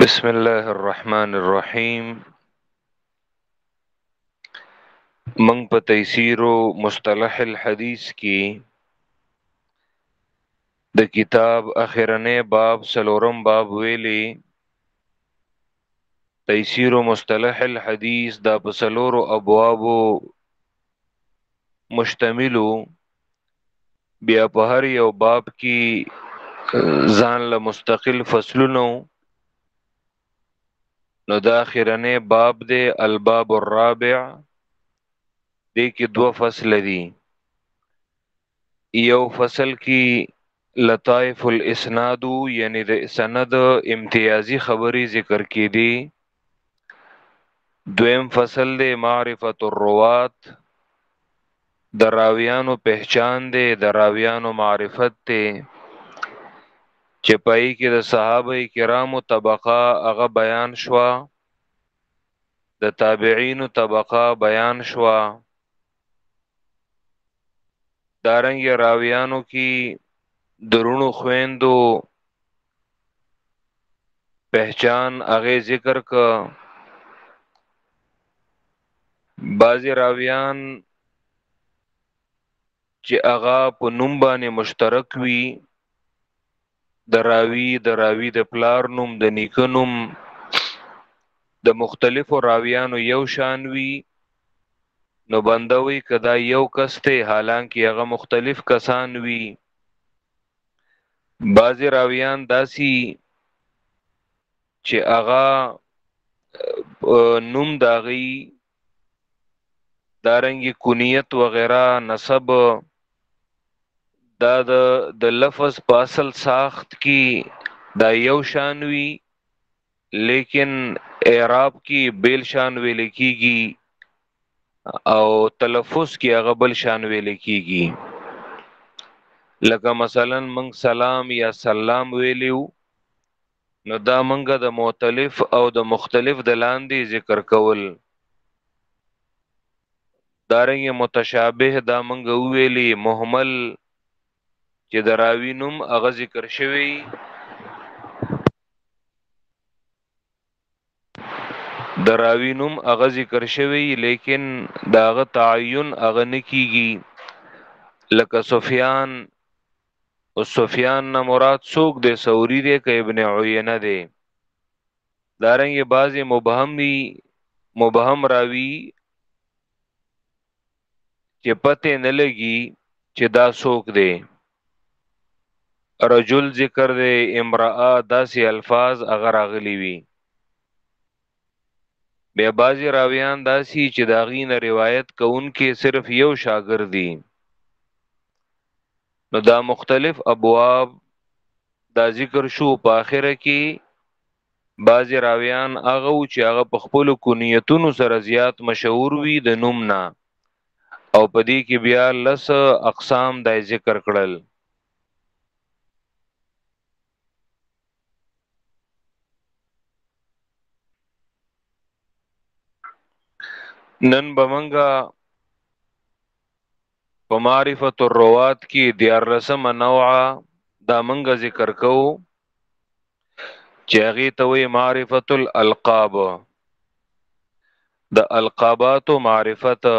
بسم الله الرحمن الرحیم من په تیسیر مصطلح الحدیث کې د کتاب اخرنې باب سلورم باب ویلي تیسیر مصطلح الحدیث دا په سلورو ابوابو مشتملو بیا په هر یو باب کې ځان له مستقل فصلونو نو دا اخرنې باب دی الباب الرابع دې کې دوه فصل دي یو فصل کی لطائف الاسنادو یعنی د سند امتیازی خبری ذکر کیدی دویم فصل دی معرفت الروات د راویانو پہچان دی د راویانو معرفت ته چې پای کې د صحابه کرامو طبقه هغه بیان شوه د تابعین طبقه بیان شوه دارنګ راویانو کې درونو خويندو پہچان هغه ذکر ک بازی راویان چې هغه په نوم باندې مشترک وي د راوی د راوی د پلار نوم د نیکه نوم د مختلفو راویانو یو شان وي نو بندوي کدا یو کس ته حالانکه هغه مختلف کسان وي بعضی راویان داسی چې هغه نوم داغي دارنګ کنیت وغیرہ نسب دا د لفظ په اصل ساخت کی دا یو شان وی لیکن اعراب کی بیل شان وی لیکیږي او تلفظ کی هغه بل شان وی لیکیږي لکه مثلا من سلام یا سلام ویلیو نو دا منګه د مؤتلف او د مختلف د لاندې ذکر کول دارنګ متشابه دا منګه ویلی محمل چې د راوی نوم هغه ذکر شوی د راوی نوم هغه ذکر شوی لیکن داغه تعین هغه نکیږي لکه سفیان او سفیان نه مراد څوک دی ثوری دی که ابن عینه دی دارنګ بعضی مبهم وی مبهم راوی چې پته نه لګي چې دا څوک دی رجل ذکر دی امراه داسې الفاظ اگر اغلی وی به بعضی راویان داسي چې داغینه روایت کوونکې صرف یو شاګرد دی نو دا مختلف ابواب دا ذکر شو په اخره کې بعضی راویان هغه و چې هغه په خپل کنیتونو سره زیات مشهور وي د نوم نه او په دې کې بیا لس اقسام د ذکر کړل نن بمنګا په معرفت الروات کې دیارلسم نوعه دا منګه ذکر کو چې هغه ته وی معرفت الالقاب د القابات معرفت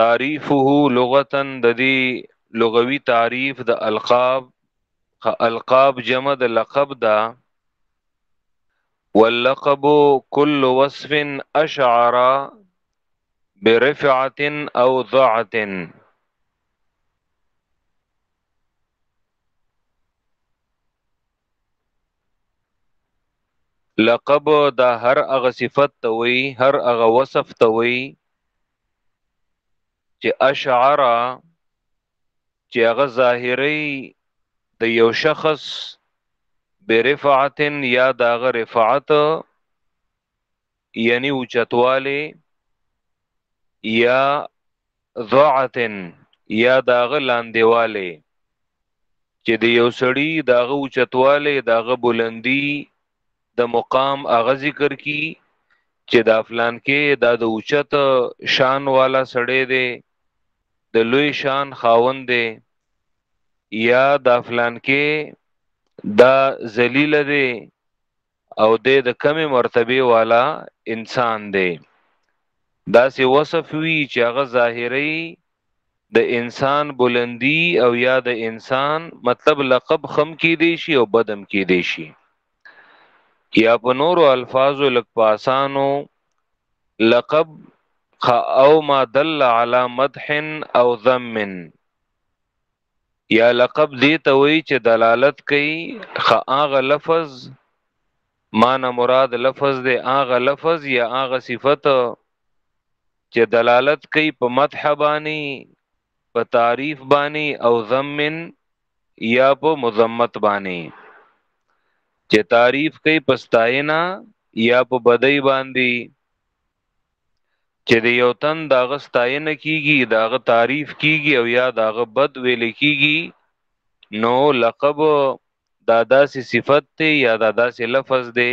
تعریفه لغتا د دې لغوي تعریف د القاب القاب جمع د لقب دا واللقب كل وصف اشعر برفعة او ضعة لقب دا هر اغه صفت ته وي هر اغه وصف ته وي چې اشعر چې هغه ظاهري د یو شخص برفعت یا داغه رفعت یعنی اوچتواله یا ضعت یا داغه لاندېواله چې د یو سړی داغه اوچتواله داغه بلندی د مقام اغه ذکر کی چې دا فلان کې دا د اوچت شان والا سړی دی د لوی شان خاوند دی یا دا فلان کې دا ذلیل دی او د د کمی مرتبه والا انسان دی دا سی وصف وی چې هغه ظاهری د انسان بلندی او یا د انسان مطلب لقب خم کې دی شي او بدم کې دی شي یا په نورو الفاظو لږ په اسانو لقب خ او ما دل علی مدح او ذم یا لقب دې ته وایي چې دلالت کوي خ هغه لفظ معنی مراد لفظ دې هغه لفظ یا هغه صفت چې دلالت کوي په مدح باندې په تعریف باندې او ذم یا په مذمت باندې چې تعریف کوي پستاینا یا په بدای باندې چې د یو تن داغه ستاینه کیږي داغه تعریف کیږي او یا داغه بد ویل کیږي نو لقب دا داسې صفت دی یا دا داسې لفظ دی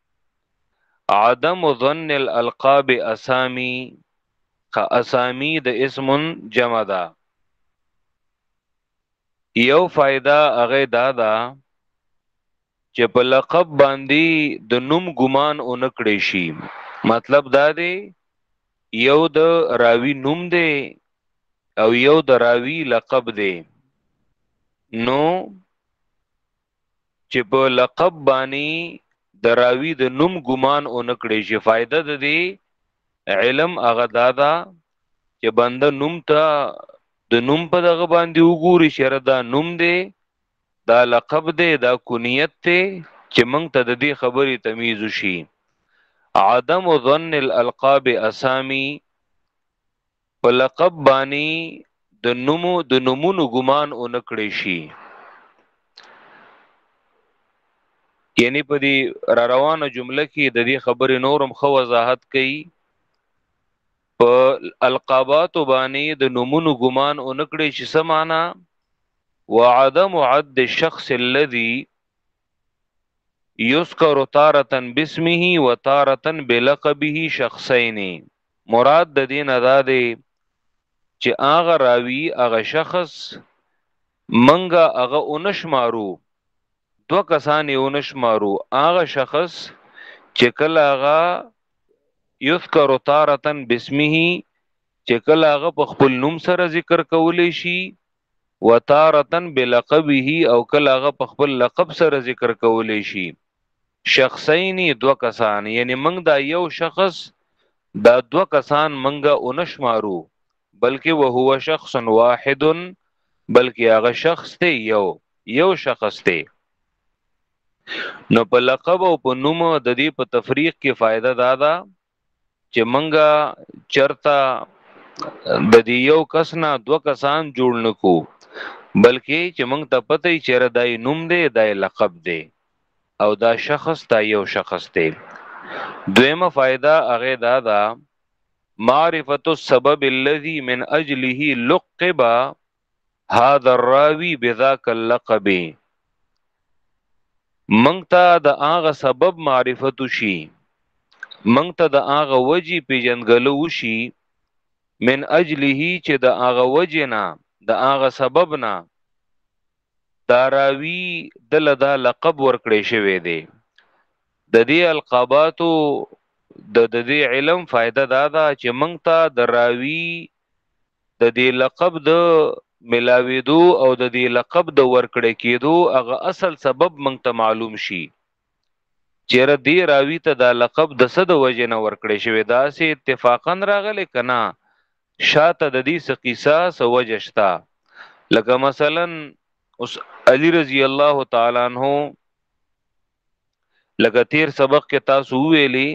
عدم ظن الالقاب اسامی خ اسامی د اسم جمع ده یو فائدہ هغه دا ده چې په لقب باندې د نوم ګمان اونکړې شي مطلب دا دی یو د راوی نوم دی او یو د راوی لقب دی نو چې په لقب باندې د راوی د نوم ګمان او نکړې شي فائدہ د دې علم هغه دادا چې بنده نوم ته د نوم په دغه باندې وګوري چې دا نوم دی دا لقب دی دا کنیت دی چې موږ ته د دې خبرې تمیز شي عدم ظن الالقاب اسامی په لقب باندې د نومو د نومونو ګمان او نکړې شي یعنی په دې را روانه جمله کې د دې خبرې نورم خو وضاحت کړي په القابات باندې د نمونو ګمان او نکړي چې سمانا وعدم عد الشخص الذي یذکر تارتا باسمه وتارتا بلقبه شخصین مراد د دین ادا دی چې هغه راوی هغه شخص منګه هغه اونشمارو دو کسان اونشمارو هغه شخص چې کله هغه یذکر تارتن بسمه چې کله هغه په خپل نوم سره ذکر کولی شي وتارة بلقبه او کله هغه په خپل لقب سره ذکر کولی شي شخصین دو کسان یعنی منګ دا یو شخص دا دو کسان منګه اونشمارو بلکې وهو شخص واحد بلکې هغه شخص ته یو یو شخص ته نو په لقب او په نوم د دې په تفریق کې فائدہ دا ده چې منګه چرته د دې یو کس نه دوه کسان جوړ نکو بلکې چې منګ ته پته یې چیرې دای نوم دی دای لقب دی او دا شخص دا یو شخص دی دویمه فائدہ هغه دا دا معرفت السبب الذي من اجله لقب هذا الراوی بذاک اللقب منګ ته د هغه سبب معرفت شي منګ ته د هغه وجی پیجندګلو وشي من اجله چې د هغه وجنا د هغه سبب نه داراوی دل دا لقب ورکړې شوی دی د دې القاباتو د د دې علم فائدہ دا ده چې منګ ته د راوی د دې لقب د ملاویدو او د دې لقب د ورکړې کېدو هغه اصل سبب مونږ ته معلوم شي چیرې دې راوی ته دا لقب د صد وجه نه ورکړې شوی دا سه اتفاقا راغلی کنا شاته د دې سقیسا سوجشتا لکه مثلا اوس علی رضی الله تعالی عنہ لکه تیر سبق کې تاسو ویلي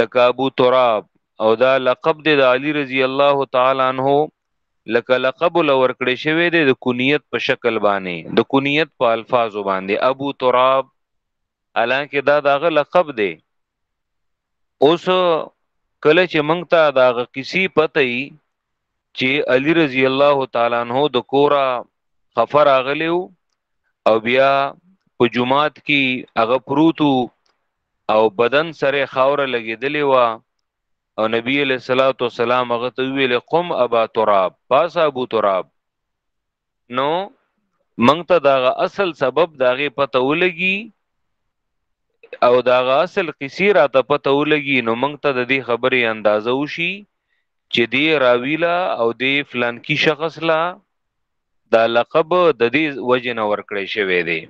لکه ابو تراب او دا لقب دی د علی رضی الله تعالی عنہ لکه لقب لور کړی شوی دی د کنیت په شکل باندې د کنیت په الفاظو باندې ابو تراب الانکه دا داغه لقب دی اوس کله چې مونږ ته داغه کسی پته ای چې علی رضی الله تعالی عنہ د کورا خفر اغلیو او بیا په جمعات کې هغه پروتو او بدن سره خاور لګیدلی و او نبی علیہ الصلوۃ والسلام هغه ته ویل قم ابا تراب پاس ابو تراب نو مونږ ته داغه اصل سبب داغه پته ولګي او داغه اصل قصې را ته پته ولګي نو مونږ ته د دې خبرې اندازه وشي چې دی راویلا او دی فلان کی شخص لا دا لقب د دې وجنه ورکړې شوی دی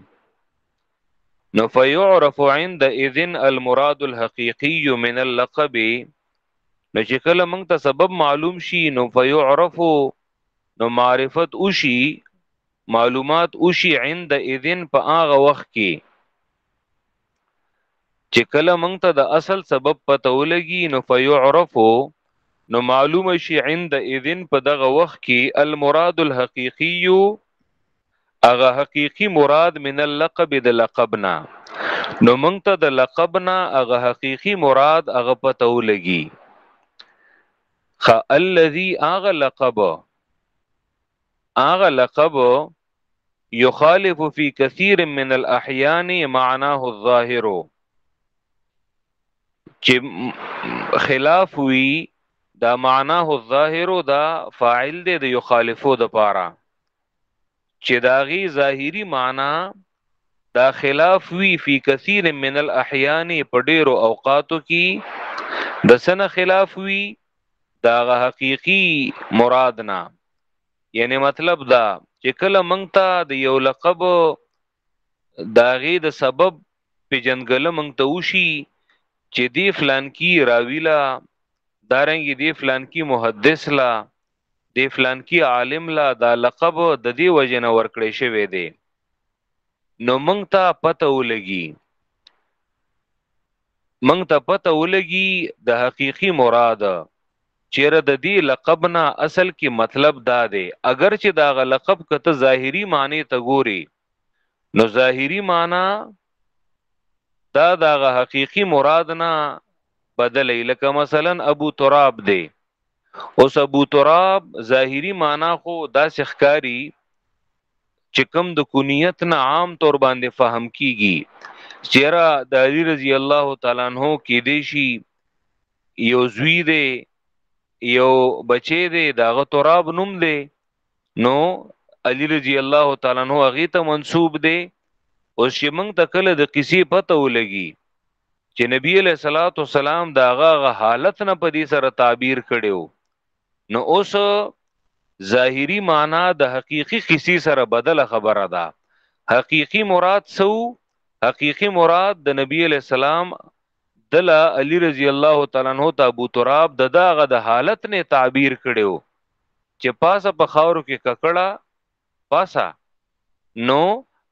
نو فيعرف عند اذن المراد الحقيقي من اللقب نو چې کله موږ ته سبب معلوم شي نو فيعرف نو معرفت وشي معلومات وشي عند اذن په هغه وخت کې چې کله موږ ته د اصل سبب پته ولګي نو فيعرف نو معلوم شي عند اذن په دغه وخت کې المراد الحقيقي هغه حقیقی مراد من اللقب د لقب نه نو مونږ ته د لقب نه هغه حقیقی مراد هغه پته ولګي خ الذي هغه لقب هغه لقب يخالف في كثير من الاحيان معناه الظاهر چې خلاف وي دا معناه الظاهر دا فاعل دی د يخالفو د پاره چې د هغې ظاهري معنا دا خلاف وی فی کثیر من الاحیان په ډیرو اوقاتو کې د سنه خلاف وی دا غ حقیقی مراد نه یعنی مطلب دا چې کله مونږ ته د یو لقب داغه د سبب په جنګل مونږ ته وشي چې دی فلان کی راوی لا دارنګ دی فلان کی محدث لا دی فلانکی عالم لا دا لقب د دې وجنه ورکړې شوی دی نو مونږ ته پته ولګي مونږ ته پته ولګي د حقيقي مراد چیرې د دې لقب نه اصل کې مطلب دا دی اگر چې دا غ لقب کته ظاهري معنی ته ګوري نو ظاهري معنی دا دا غ حقيقي مراد نه بدلې لکه مثلا ابو تراب دی اوس ابو تراب ظاهری معنا خو داسې ښکاری چې کم د کنیت نه عام طور باندې فهم کیږي چیرې د علی رضی الله تعالی عنہ کې دی شي یو زوی دی یو بچی دی داغه تراب نوم دی نو علی رضی الله تعالی عنہ هغه ته منسوب دی او شیمنګ ته کله د قصې پته ولګي چې نبی علیہ الصلوۃ والسلام داغه حالت نه په دې سره تعبیر کړو نو اوس ظاهری معنا د حقیقی قصې سره بدله خبره ده حقیقی مراد سو حقیقی مراد د نبی علیہ السلام دلا علی رضی الله تعالی عنہ ته ابو تراب د داغه د حالت نه تعبیر کړو چې پاسه په خاورو کې ککړه پسه نو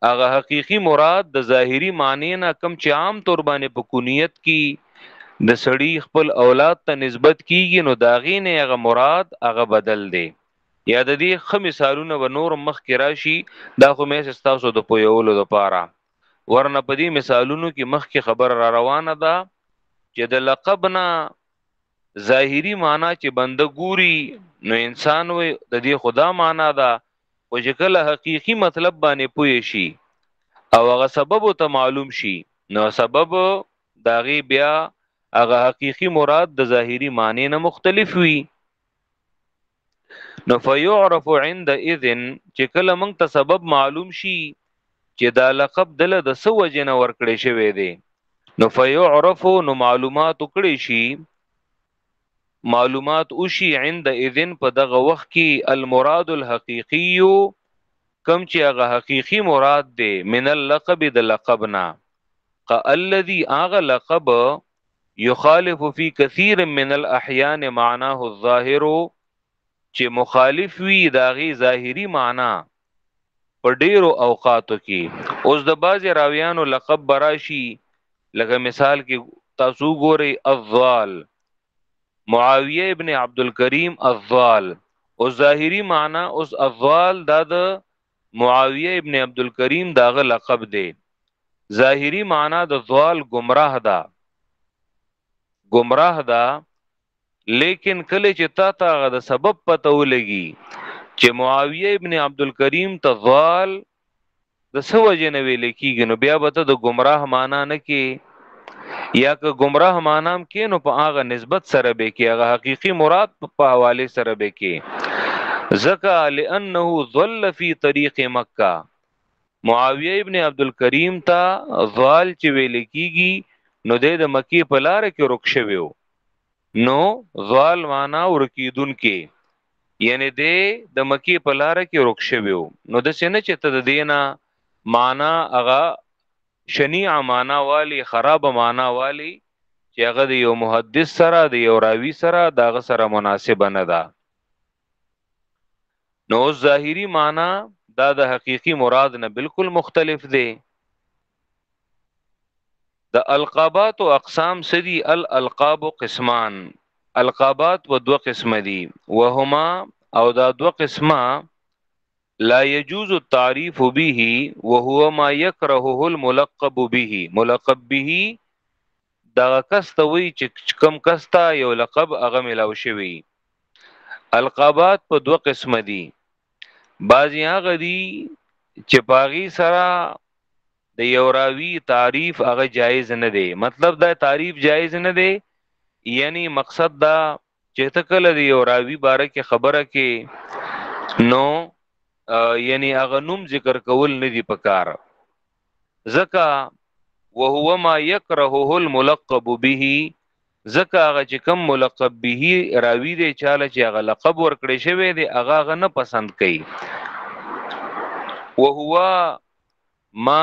هغه حقيقي مراد د ظاهري معنی نه کم چې عام طور باندې په کنیت کې د سړی خپل اولاد ته نسبت کیږي نو داغې نه هغه مراد هغه بدل دی یا د دې خه مثالونه به نور مخ کې راشي دا خو مې ستاسو د پویولو لپاره ورنه په دې مثالونو کې مخ کې خبر را روانه ده چې د لقب نه ظاهری معنا چې بنده ګوري نو انسان وي د دې خدا معنا ده او چې کله حقيقي مطلب باندې پوي شي او هغه سبب ته معلوم شي نو سبب داغي بیا هغه حقيقي مراد د ظاهري معنی نه مختلف وي نو فیعرف عند اذن چې کله موږ ته سبب معلوم شي چې دا لقب دل د سو وجنه ورکړې شوی دی نو فیعرف نو معلومات کړي شي معلومات وشي عند اذن په دغه وخت کې المراد الحقيقي کم چې هغه حقيقي مراد دی من اللقب د لقبنا الذي اغه لقب یخالف فی کثیر من الاحیان معناه الظاهر چې مخالف وی داغي ظاهری معنا په ډیرو اوقاتو کې اوس د باز راویانو لقب براشي لکه مثال کې تاسو ګوري الظال معاویه ابن عبد الکریم الظال او ظاهری معنا اوس الظال دا د معاویه ابن عبدالکریم داغه لقب دی ظاهری معنا د ضال گمراه ده گمراه ده لیکن کله چې تا ته د سبب پته ولګي چې معاویه ابن عبدالکریم ته ضال د سو جن ویل کیږي نو بیا به ته د گمراه معنا نه کې یا که گمراه معنام کې نو په هغه نسبت سره به کې هغه حقيقي مراد په حواله سره به کې زکا لانه ضل فی طریق مکه معاویه ابن عبد الکریم تا ضال چې ویل کیږي نو د مکی په لار کې رک شویو نو ضال معنا ورکیدون کې یعنی د د مکی په لار کې رک شویو نو د سینه چې تد دینه معنا هغه شنیعه معنا والی خراب معنا والی چې هغه د یو محدث سره د یو راوی سره داغه سره مناسب نه ده نو ظاهری معنا دا د حقیقی مراد نه بالکل مختلف دی د القابات او اقسام سدي الالقاب قسمان القابات و دو قسم دي وهما او دا دو قسمه لا يجوز التعريف به وهو ما يكرهه الملقب به ملقب به دا کس ته وی چې کم کس ته یو لقب هغه ملاو شوی القابات په دوه قسم دي بعضی هغه دي چې پاغي سره د یو راوی تعریف هغه جایز نه دی مطلب دا تعریف جایز نه دی یعنی مقصد دا چې ته کله دی او راوی باره کې خبره کې نو یعنی هغه نوم ذکر کول نه دی پکار زکا وهو ما یکرهه الملقب به زکا هغه چې کم ملقب به راوی دی چاله چې هغه لقب ورکړی شوی دی هغه هغه نه پسند کوي وهو ما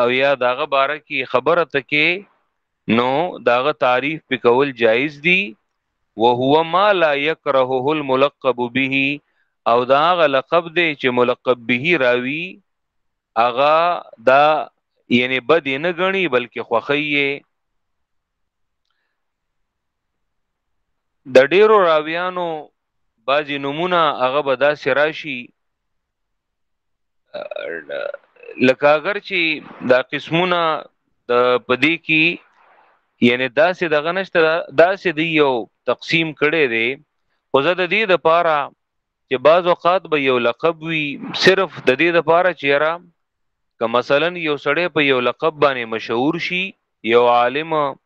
او یا داغه باره کې خبره تکي نو داغه تعریف په کول جایز دي وهو ما لا يكرهه الملقب به او داغه لقب دی چې ملقب به راوي اغا دا یعنی بد نه غني بلکې خوخی د ډیرو راویانو بعضی نمونه هغه به دا سراشي لکه اگر چې دا قسمونه د پدې کې یعنی داسې د غنشت داسې دی یو تقسیم کړي دی خو زه د دې د پاره چې بعض اوقات به یو لقب وي صرف د دې د پاره چې را که مثلا یو سړی په یو لقب باندې مشهور شي یو عالم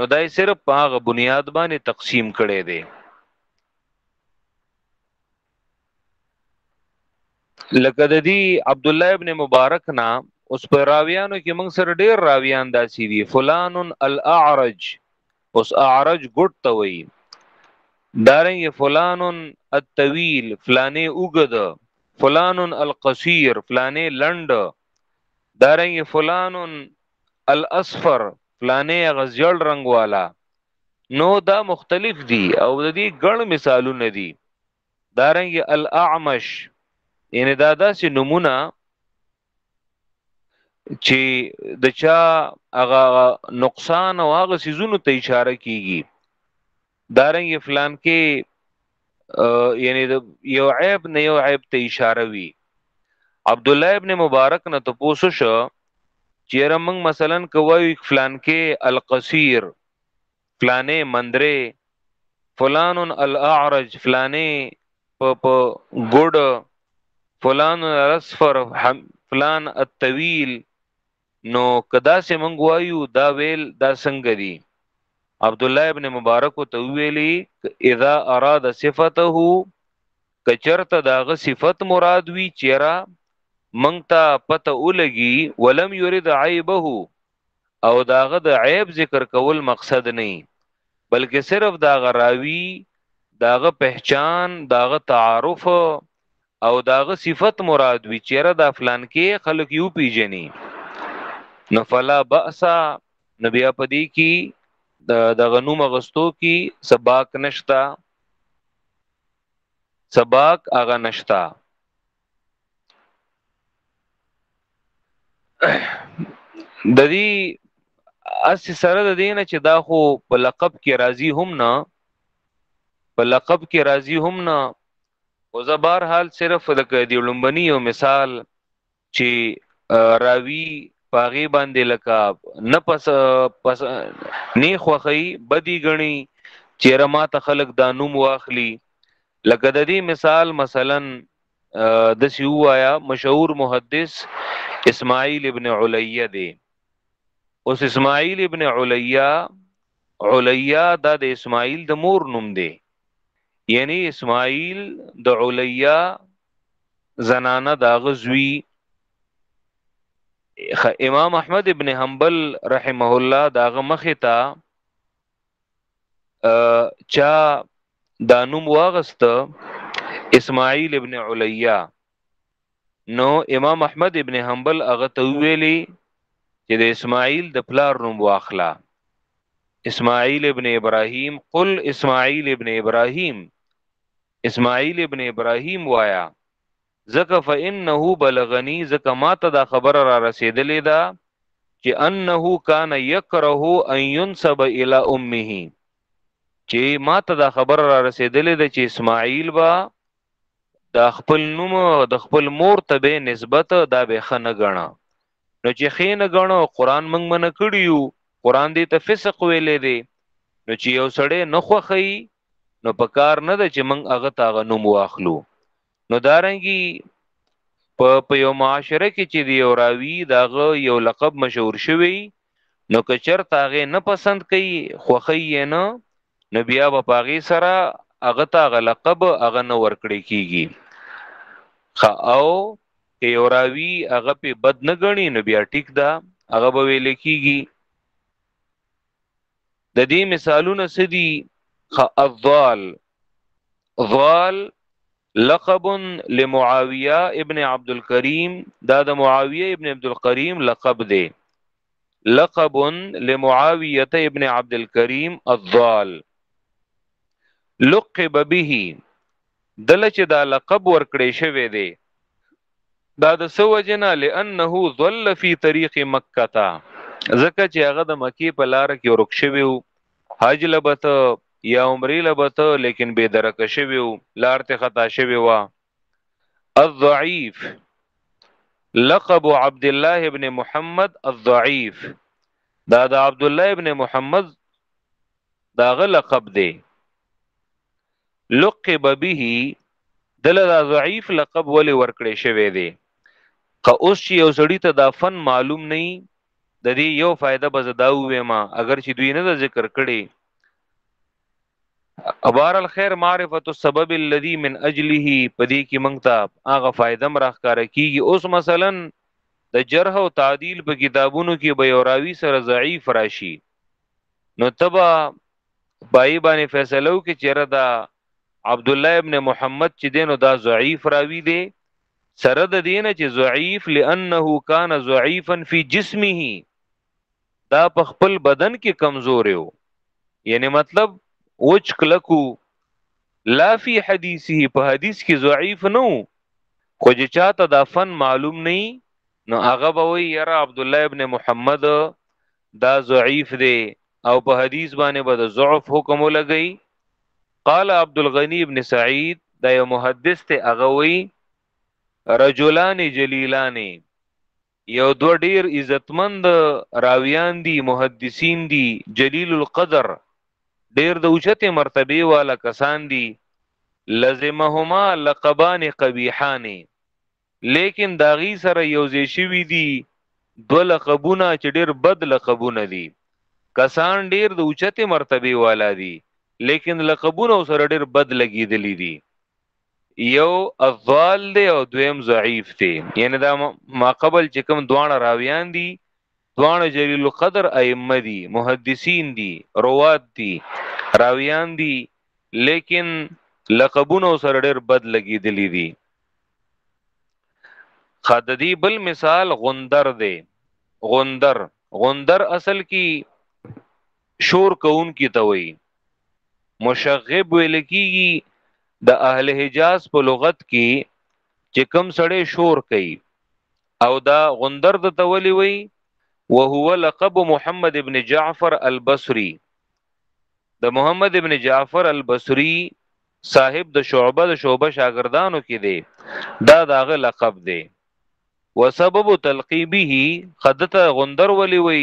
نو دای صرف په هغه بنیاد باندې تقسیم کړي دي لکه د دې عبد الله ابن مبارک نا اوس په راویانو کې موږ سره ډیر راویان داسي دي فلان الاعرج اوس اعرج ګټ ته وي دارنګ فلان الطويل فلانه اوګد فلان القصير فلانه لند دارنګ فلان الاصفر فلانې هغه زیړ رنگ والا نو دا مختلف دي او د دې ګڼ مثالونه دي دارنګ الاعمش یعنی دا داسې نمونه چې د چا هغه نقصان او هغه سيزونو ته اشاره کیږي دارنګ فلان کې یعنی د یو عیب نه یو عیب ته اشاره وی عبد الله ابن مبارک نه ته پوسو شو چیرې موږ مثلا کوی فلان کې القصير فلانه مندره فلان الاعرج فلانه په په ګډ فلان الاسفر فلان الطويل نو کدا سه مونږ وایو دا ویل دا څنګه دی عبد الله ابن مبارک ته ویلی اذا اراد صفته کچرته داغه صفت مراد وی چیرې مونږ ته پته ولګي ولم يريد عيبه او داغه د عیب ذکر کول مقصد نه بلکې صرف داغه راوی داغه پہچان داغه تعارف او د هغه صفت مراد وي چې را د فلانکې خلک یو پیژني نو فلا باس نو بیا په دې کې د غنوم غستو کې سباق نشتا سباق هغه نشتا د دې اس سره د دینه چې دا خو په لقب کې راضی هم نه په لقب کې راضی هم نه خو زه بهر حال صرف لکه دی لومبنی یو مثال چې راوی پاغي باندې لکه نه پس پس نه خوخی بدی غنی چې رما ته خلق دا نوم واخلی لکه د دې مثال مثلا د سی وایا مشهور محدث اسماعیل ابن علیه دی اوس اسماعیل ابن علیه علیه دا د اسماعیل د مور نوم دی یعنی اسماعیل د علیا زنانه دا غزوی امام احمد ابن حنبل رحمه الله دا غمخه تا چا دا نوم واغست اسماعیل ابن علیا نو امام احمد ابن حنبل هغه ته ویلي چې د اسماعیل د پلار نوم واخلا اسماعیل ابن ابراهیم قل اسماعیل ابن ابراهیم اسماعیل ابن ابراهیم وایا زکه فانه بلغنی زکه ماته دا خبر را رسیدلې ده چې انه کان یکره ان ينسب الى امه چې ماته دا خبر را رسیدلې ده چې اسماعیل با دا خپل نوم د خپل مور ته به نسبت دا به خنه غنا نو چې خې نه غنو قران موږ منه کړیو قران دې ته فسق ویلې دی نو چې یو سړی نه خوخی نو په کار نه ده چې موږ هغه ته غنوم واخلو نو دارنګي په په یو معاشره کې چې دی او راوی داغه یو لقب مشهور شوی نو که چرته هغه نه پسند کوي خوخی نه نو بیا به پاغي سره هغه ته غلقب هغه نه ورکړي کیږي خ او که یو راوی هغه په بد نه غني نو بیا ټیک دا هغه به ویل کیږي د دې مثالونه سدي خ الضال ضال لقب لمعاویه ابن عبد الكريم دا د معاویه ابن عبد الكريم لقب دی لقب لمعاویه ابن عبد الكريم الضال لقب به دل چې دا لقب ورکړې شوی دی دا د سوجنا لانه ظل فی طریق مکه تا زکه چې هغه د مکی په لار کې ورک شوی حج لبته یا عمری له به ته لیکن بی درک شوی او لار ته خطا شوی وا الضعیف لقب عبد الله ابن محمد الضعیف دا د عبد الله ابن محمد دا غ لقب دی لقب به دل دا ضعیف لقب ولی ورکړې شوی دی که اوس چې یو سړی ته دا فن معلوم نه د دې یو فائدہ به زداو وې ما اگر چې دوی نه ذکر کړي ابار الخير معرفت السبب الذي من اجله پدې کې مونږ ته هغه فائدہ مراخ کار کیږي اوس مثلا د جرح او تعدیل په کتابونو کې به یوراوی سره ضعیف راشي نو تبا پای باندې فیصلو کې چیرې دا عبد الله ابن محمد چې دینو دا ضعیف راوی دی سره د دینه چې ضعیف لانه کان ضعیفا فی جسمه دا په خپل بدن کې کمزور یو یعنی مطلب وچ کلکو لا فی حدیثه په حدیث کې ضعیف نو خو چې چاته دا فن معلوم نه نو هغه به وی یرا عبد الله ابن محمد دا ضعیف دی او په حدیث باندې به د ضعف حکم لګی قال عبد الغنی ابن سعید دا یو محدث ته هغه وی رجلان جلیلان یو دوه ډیر عزتمند راویان دي محدثین دي جلیل القدر ډیر د اوچته مرتبه والا کسان دي لزمهما لقبان قبیحان لیکن داغي سره یو ځای شوی دي دو لقبونه چې ډیر بد لقبونه دي کسان ډیر د اوچته مرتبه والا دي لیکن لقبونه سره ډیر بد لګیدلی دي یو الضال دی او دویم ضعیف دی یعنی دا ما قبل چې کوم دوانه راویان دي دوانه جلیل القدر ائمه دي محدثین دي روات دي راویان دي لیکن لقبونه سره ډېر بد لګیدلی دي خددی بل مثال غندر دی غندر غندر اصل کې شور کوونکی ته وایي مشغب ویل کیږي د اهل حجاز په لغت کې چې کم سړی شور کوي او دا غندر د تولی وی وهو لقب محمد ابن جعفر البصری د محمد ابن جعفر البصری صاحب د شعبه د شعبه شاګردانو کې دی دا داغه لقب دی وسبب تلقیبه خدته غندر ولی وی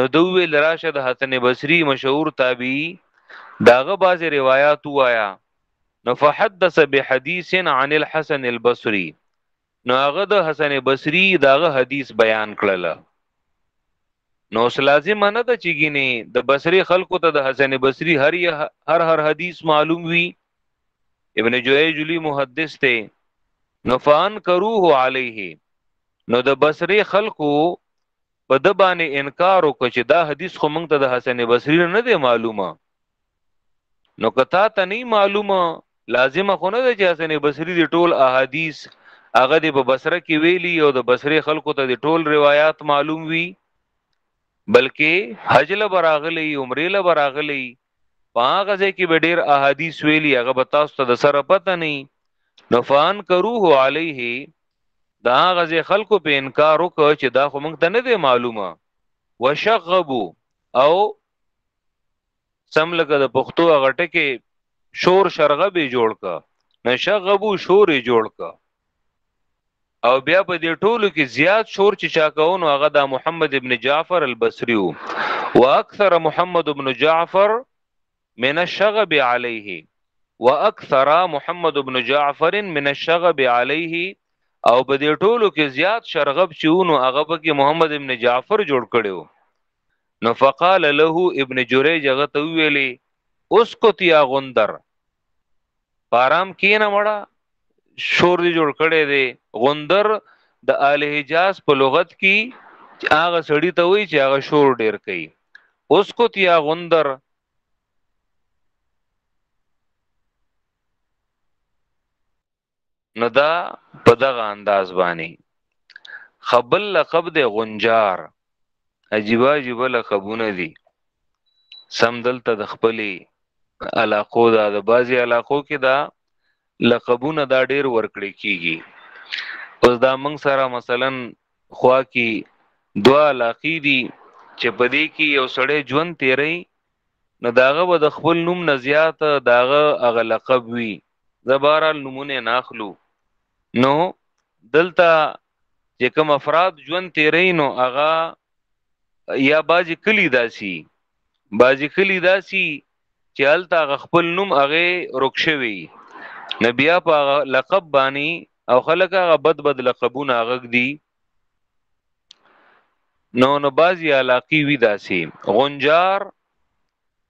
نو دوی لراشد حسن بصری مشهور تابعی داغه باز روایت وایا نو فحدث بحدیث عن الحسن البصری نو هغه د حسن بصری داغه حدیث بیان کړل نو اس لازم نه د چګینه د بصری خلکو ته د حسن بصری هر هر هر حدیث معلوم وی ابن جویج لی محدث ته نو فان کروه علیه نو د بصری خلکو په د باندې انکار وکړ چې دا حدیث خو موږ ته د حسن بصری نه دی معلومه نو کتا ته نه معلومه لازمه خو نه ده چې حسن بصری دی ټول احادیث هغه د بصره کې ویلي او د بصره خلکو ته د ټول روایت معلوم وي بلکې حج له براغلی عمره له براغلی په هغه ځای کې به ډیر احادیث ویلي هغه به تاسو ته د سره پته نه نو فان کروه علیه دا غزه خلکو په انکار وکړ چې دا خو موږ ته نه دی معلومه وشغبو او سم لکه د پښتو غټه کې شور شرغه به جوړ کا نشغبو شور جوړ کا او بیا په دې ټولو کې زیات شور چې چا کوونو هغه د محمد ابن جعفر البصری او واکثر محمد ابن جعفر من الشغب علیه واکثر محمد ابن جعفر من الشغب علیه او په دې ټولو کې زیات شرغب چېونو هغه په کې محمد ابن جعفر جوړ کړو نو فقال له ابن جریج هغه ته ویلي اسکت یا غندر پارام کینه وړه شور دی جوړ کړي دی غندر د آل حجاز په لغت کې هغه سړی ته وی چې هغه شور ډیر کوي اوس کو تیا غندر نو دا په دغه انداز باندې خبل لقب د غنجار عجیب عجیب لقبونه دي سم دلته د خپلې علاقو دا د بازي علاقو کې دا لقبونه دا ډیر ورکړي کیږي اوس دا موږ سره مثلا خوا کې دوا علاقې دي چې په دې کې یو سړی ژوند تیری نو داغه به د خپل نوم نه زیات داغه اغه لقب وي زبارال نمونه ناخلو نو دلته چې کوم افراد ژوند تیرې نو هغه یا بازي کلی داسي بازي کلی داسي چې هلته خپل نوم هغه رکشوي نبیا په لقب باندې او خلک هغه بد بد لقبونه هغه دي نو نو بازي علاقي وی داسي غنجار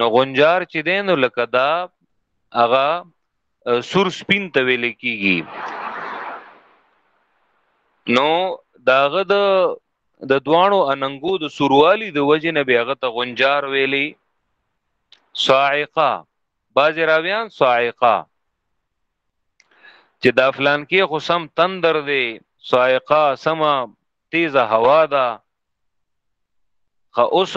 نو غنجار چې دی نو لکه دا هغه سور سپین ته ویل کیږي نو داغه د د دوانو اننګو د سوروالی د وجه نه بیاغه ته غنجار ویلی صاعقه باز راویان صاعقه چې دا فلان کې خو سم تندر دی صاعقه سما تیزه هوا ده خو اوس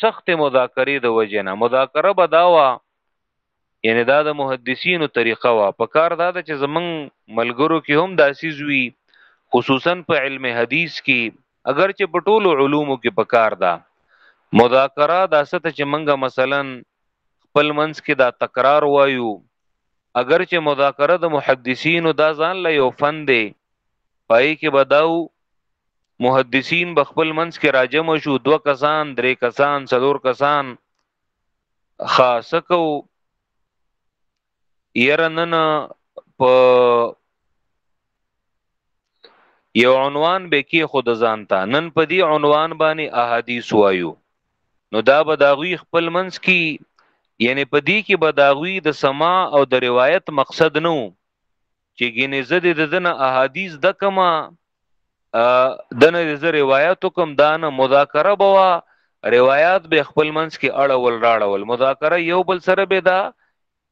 سخت مذاکره د وجنه مذاکره بداوا یعنی دا د محدثینو طریقه وا په کار دا چې زمنګ ملګرو کې هم داسې زوی خصوصا په علم حدیث کې اگر چې په ټولو علومو کې په کار دا مذاکره دا ست چې منګه مثلا خپل منځ کې دا تکرار وایو اگر چې مذاکره د محدثینو دا ځان له یو فن دی پای کې بداو محدثین بخپل منځ کې راجم شو دو کسان درې کسان څلور کسان خاصکو يرنن په یو عنوان به کې خود ځان ته نن په دې عنوان باندې احادیث وایو نو دا به داغوی خپل منځ کې یعنی په دې کې به داغوی د سما او د روایت مقصد نو چې ګینه زه د دنه احادیث د کما دنه د زه روایت کوم دانه مذاکره بوا روایت به خپل منځ کې اړول راړول مذاکره یو بل سره به دا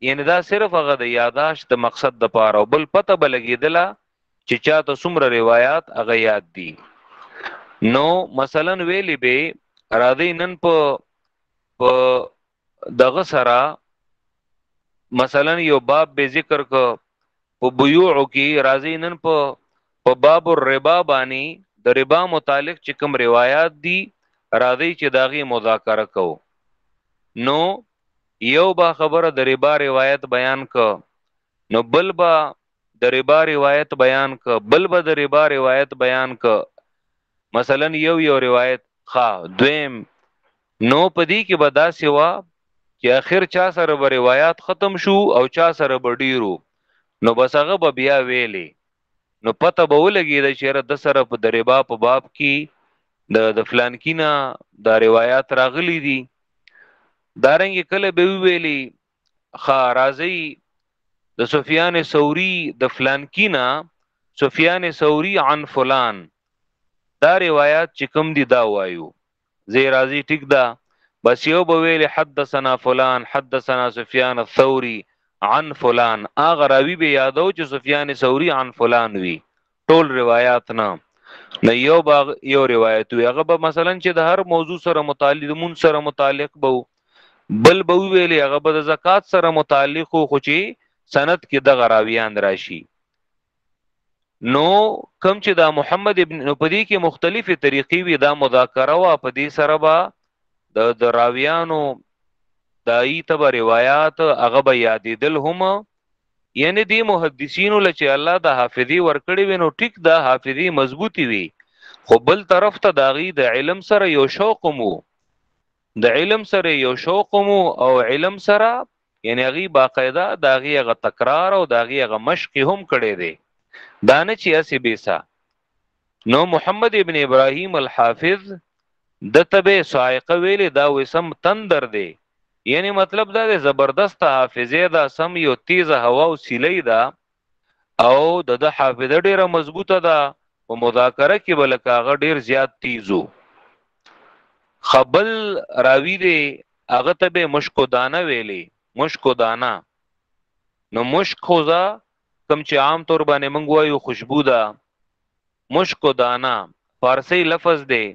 یعنی دا صرف هغه د یاداشت د مقصد د پاره او بل پته بلګیدله چې چاته څومره روایت هغه یاد دي نو مثلا ویلی به راځي نن په په دغه سره مثلا یو باب به ذکر کو په بيوع کې راځي نن په په باب الربا باندې د ربا متعلق چې کوم روایت دي راځي چې داغي مذاکره کو نو یو با خبره د ربا روایت بیان کو نو بل با د ربا روایت بیان کو بل با د ربا روایت بیان کو مثلا یو یو روایت خا دویم نو په دې کې به داسې وه چې اخر چا سره به روایت ختم شو او چا سره به ډیرو نو بس هغه به بیا ویلې نو پته به ولګي د چیرې د سره په دربا په باب کې د د فلان کینا دا روایت راغلي دي دارنګ کله به ویلي خا راځي د سفیان ثوری د فلان کینا سفیان ثوری عن فلان دا روایت چې کوم دي دا وایو زه راضی ټیک ده بس یو به ویل حدثنا فلان حدثنا سفیان الثوری عن فلان اغه راوی به یادو چې سفیان ثوری عن فلان وی ټول روایت نه نه یو باغ یو روایت وی هغه به مثلا چې د هر موضوع سره متعلق مون سره متعلق بو بل به ویل هغه به د زکات سره متعلق خو چې سند کې د غراویان راشي نو کم چې دا محمد ابن نو پدې کې مختلفې طریقې وي دا مذاکره وا پدې سره با د د راویانو دای تب روایت هغه به یادېدل هم یعنی دی محدثینو لچې الله د حافظي ورکړي وینو ټیک د حافظي مضبوطی وي خو بل طرف ته داغي د دا علم سره یو شوق مو د علم سره یو شوق مو او علم سره یعنی هغه باقاعده دا هغه غ تکرار او دا هغه غ مشق هم کړي دي دا نه چې اسی بیسا نو محمد ابن ابراهیم الحافظ د تبه سائقه ویلې دا وسم تندر دی یعنی مطلب دا دی زبردست حافظه دا سم یو تیز هوا او سیلی دا او د د حافظه ډیره مضبوطه ده په مذاکره کې بل کاغه ډیر زیات تیزو خبل راوی دی هغه ته به مشکو دانه ویلې مشکو دانه نو مشک خوزا کم چې عام طور باندې منګ وایو خوشبو ده مشکو دانه فارسی لفظ دی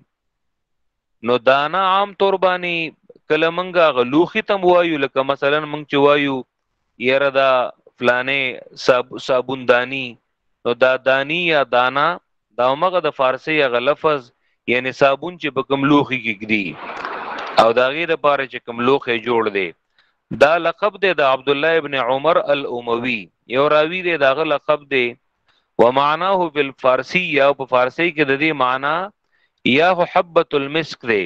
نو دانه عام طور باندې کله منګه غلوخي تم وایو لکه مثلا منګ چې وایو یره دا فلانه صاب صابون دانی نو دا دانی یا دانا دا مغه د فارسی یا غلفظ یعنی صابون چې په کوم لوخي کې کړي او دا غي د پاره چې کوم لوخي جوړ دی دا لقب دی د عبد الله ابن عمر الاموي یو راوی دی دا غ لقب دی ومعناه فی الفارسی یا په فارسی کې د دې معنی یا حبۃ المسک دی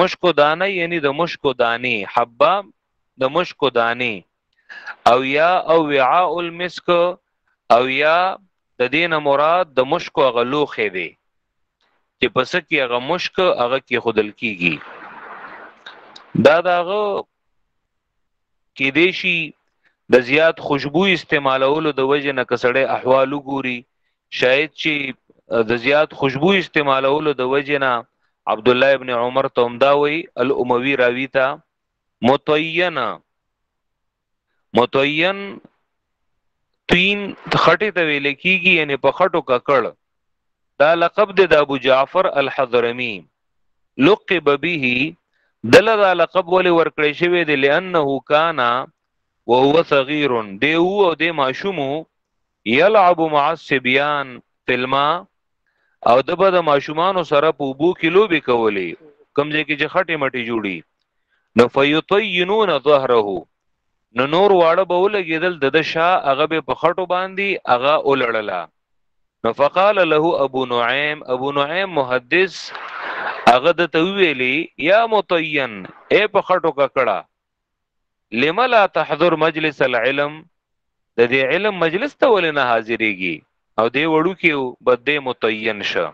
مشکو دانه یعنی د مشکو دانی حبه د مشکو دانی او یا او وعاء المسک او یا د دین مراد د مشکو غلوخه دی چې پس کې هغه مشک هغه کې خودل کیږي دا داغه کې دیشي د زیات خوشبو استعمالولو د وجه نه کسړې احوال ګوري شاید چې د زیات خوشبو استعمالولو د وجه نه عبد الله ابن عمر ته همدا وی الاموی راوی ته متعینا متعین تین خټه ته ویل کیږي یعنی په خټو ککړ دا لقب د ابو جعفر الحضرمی لقب به دل دا لقب ول ورکړی شوی دی لانه کانا وهو صغیر دی او د ماشومو یلعب مع الصبیان فی الماء او د به د ماشومان سره په بو کې لوبي کولې کمزې کې چې خټه مټي جوړي نو فیطینون ظهره نو نور واړه به ولګیدل د د شاه هغه به په خټو باندې هغه ولړله نو فقال له ابو نعیم ابو نعیم محدث هغه د ته ویلی یا متین اے په خټو ککړه لم لا تحضر مجلس العلم د دې علم مجلس ته ولې نه حاضرېږي او دې وړو کې بده متعین شه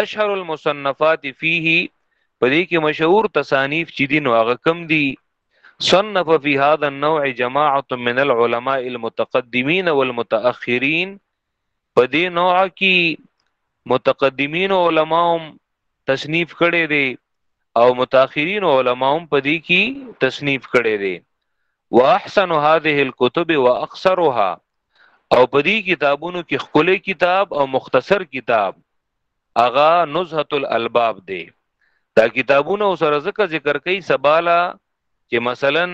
اشهر المصنفات فيه په دې کې مشهور تصانیف چې دین واغه کم دي صنف في هذا النوع جماعه من العلماء المتقدمين والمتاخرين په دې نوع کې متقدمین علما هم تصنیف کړي دي او متأخرین علما هم په دې کې تصنیف کړي دي واحسن هذه الكتب واقصرها او په دې کتابونو کې خپلې کتاب او مختصر کتاب اغا نزهت الالباب دی دا کتابونه سره ذکر ذکر کوي سبالا چې مثلا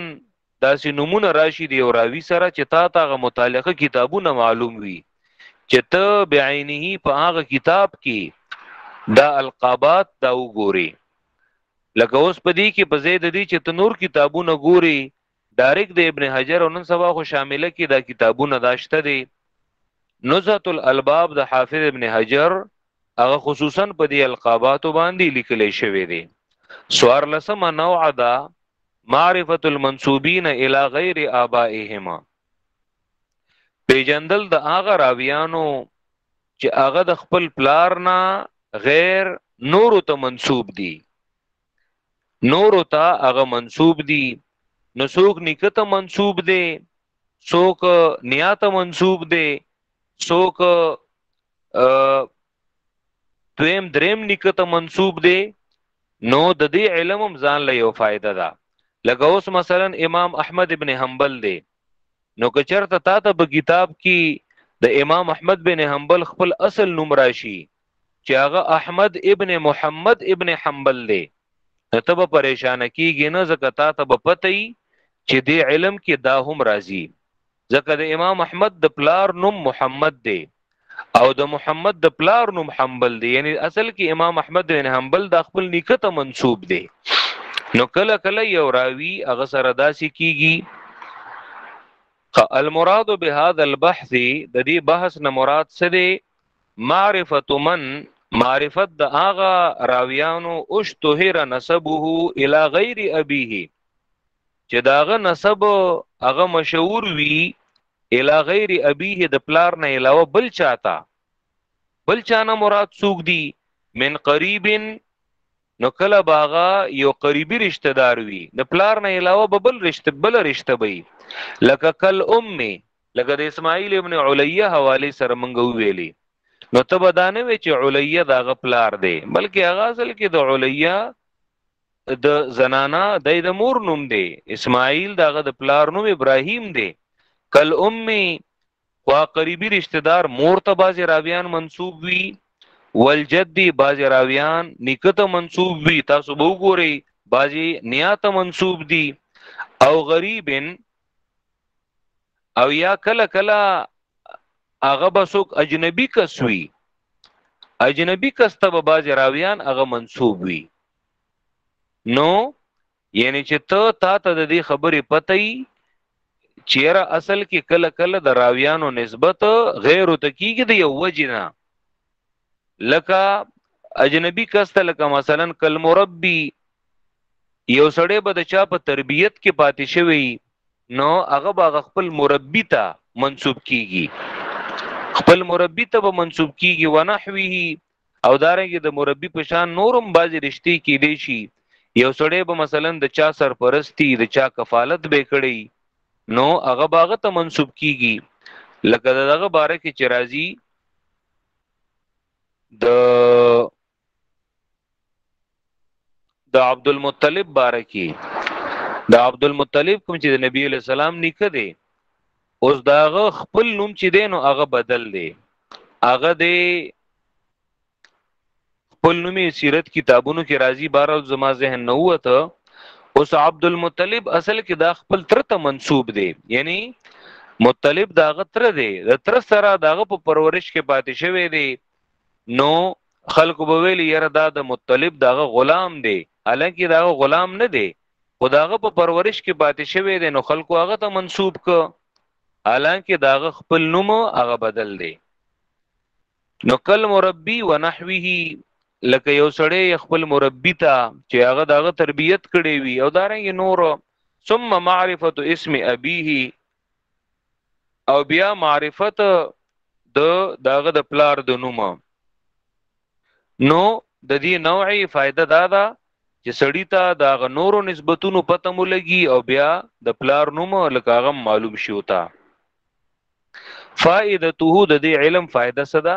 داسې نمونه راشي د یو راوی سره چې تا ته هغه متعلقه کتابونه معلوم وي چې ته بعینه په هغه کتاب کې دا القابات دا وګوري لکه اوس په دې کې په زید دي چې ته نور کتابونه ګوري ډایرک د ابن حجر او نن سبا خو شامله کې دا کتابونه داشته دي نزهت الالباب د حافظ ابن حجر هغه خصوصا په دې القابات باندې لیکل شوی دی سوار لسمه نوع دا معرفه المنسوبین الی غیر آبائهما پیجندل د هغه راویانو چې هغه د خپل پلار نه غیر نورو ته منسوب دي نورو ته هغه منسوب دي نو څوک نیکه ته منسوب دی څوک نیا ته منسوب دی څوک دویم دریم نیکه ته منسوب دی نو د دې علم هم ځان له یو فائدہ ده لکه اوس مثلا امام احمد ابن حنبل دی نو که چرته تا ته په کتاب کې د امام احمد بن حنبل خپل اصل نوم راشي چې هغه احمد ابن محمد ابن حنبل دی نو ته به پریشان کیږي نه ځکه تا ته به پته ای چې د علم کې دا هم راځي ځکه د امام احمد د پلار نوم محمد دی او د محمد د پلار نوم حنبل دی یعنی اصل کې امام احمد بن حنبل د خپل نیکه ته منسوب دی نو کله کله یو راوی هغه سره داسې کیږي المراد بهذا البحث د دې بحث نه مراد څه دی معرفت من معرفت د هغه راویانو اشتهر نسبه الی غیر ابیه چې داغه نسب هغه مشهور وی الا غیر ابیه د پلار نه علاوه بل چاته بل چانه مراد څوک دی من قریب نو کله باغا یو قریبی رشتہ دار وی د پلار نه علاوه به بل رشتہ بل رشتہ بی لکه کل ام لکه د اسماعیل ابن علیه حواله سره منګو ویلی نو ته بدانه وی چې علیه داغه پلار دی بلکې هغه اصل کې د علیه د زنانا د د مور نوم دی اسماعیل دغه د پلار نوم ابراهیم دی کل امي خوا قریبی رشتہ دار مور ته باز راویان منسوب وی والجد باز راویان نکته منسوب وی تاسو به وګورئ باز نیات منسوب دی او غریبن او یا کله کله هغه بسوک اجنبی کسوی اجنبی کس ته باز راویان هغه منسوب وی نو یعنی چې ته تا ته د دې خبرې پته ای چیرې اصل کې کله کله د راویانو نسبت غیر ته کیږي د یو وجنه لکه اجنبی کس ته لکه مثلا کل مربی یو سړی به د چا په تربیت کې پاتې شوی نو هغه باغ خپل مربی ته منسوب کیږي خپل مربی ته به منسوب کیږي ونحوه او دارنګه د مربي په شان نورم بازي رشتي کې دی شي یو سړی به مثلا د چا سرپرستی د چا کفالت به کړی نو هغه باغه ته منسوب کیږي لکه دغه باره کې چې راځي د د عبد المطلب بارکی د عبد المطلب کوم چې د نبی له سلام نیکه دی اوس داغه خپل نوم چې دی نو هغه بدل دی هغه دی خپل نومي سیرت کتابونو کې راځي بارل زما ذهن نه وته اوس عبد المطلب اصل کې دا خپل تر ته منسوب دی یعنی مطلب دا غتر دی د تر سره داغه په پرورش کې پاتې شوی دی نو خلکو به ویل یره دا د مطلب دغه غلام دی الکه دغه غلام نه دی خداغه په پرورش کې پاتې شوی دی نو خلکو هغه ته منسوب ک الکه دغه خپل نوم هغه بدل دی نو کل مربی ونحوه لکه یو سړی خپل مربی ته چې هغه دغه تربیت کړی وي او دارنګ نور ثم معرفه اسم ابيه او بیا معرفت د داغه د پلار د نوم نو د دې نوعي فائدہ دا ده چې سړی ته داغه نورو نسبتونو پته ملګي او بیا د پلار نوم لکاغم معلوم شي وتا فائدته د دې علم فائدہ صدا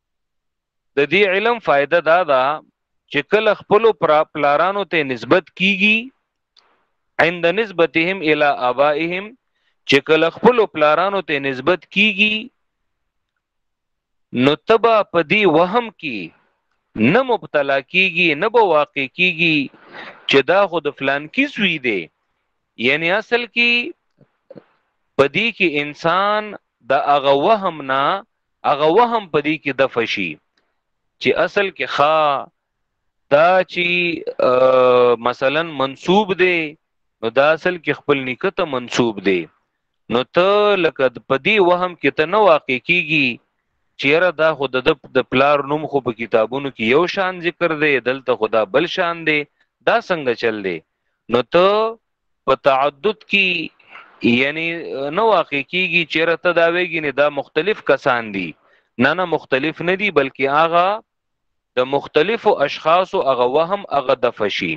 د دې علم فائدہ دا ده چې کله خپل پلارانو ته نسبت کیږي عند نسبتهم الى ابائهم چې کله خپل پلارانو ته نسبت کیږي نو تبا پدی وهم کی نه مبتلا کیږي نه به واقع کیږي چې دا خود فلان کی زوی دی یعنی اصل کی پدی کې انسان د هغه وهم نه هغه وهم په دې کې دفع شي چې اصل کې خا دا چې مثلا منسوب دی نو دا اصل کې خپل نکته منسوب دی نو ته لکه په دې وهم کې ته نه واقع کیږي چیرې دا خو د د پلار نوم خو په کتابونو کې یو شان ذکر دی دلته خدا بل شان دی دا څنګه چل دی نو ته په تعدد کی یعنی نو واقع کیږي چې رته دا ویږي نه دا مختلف کسان دي نه نه مختلف نه دي بلکې هغه د مختلفو اشخاصو هغه وهم هغه د فشي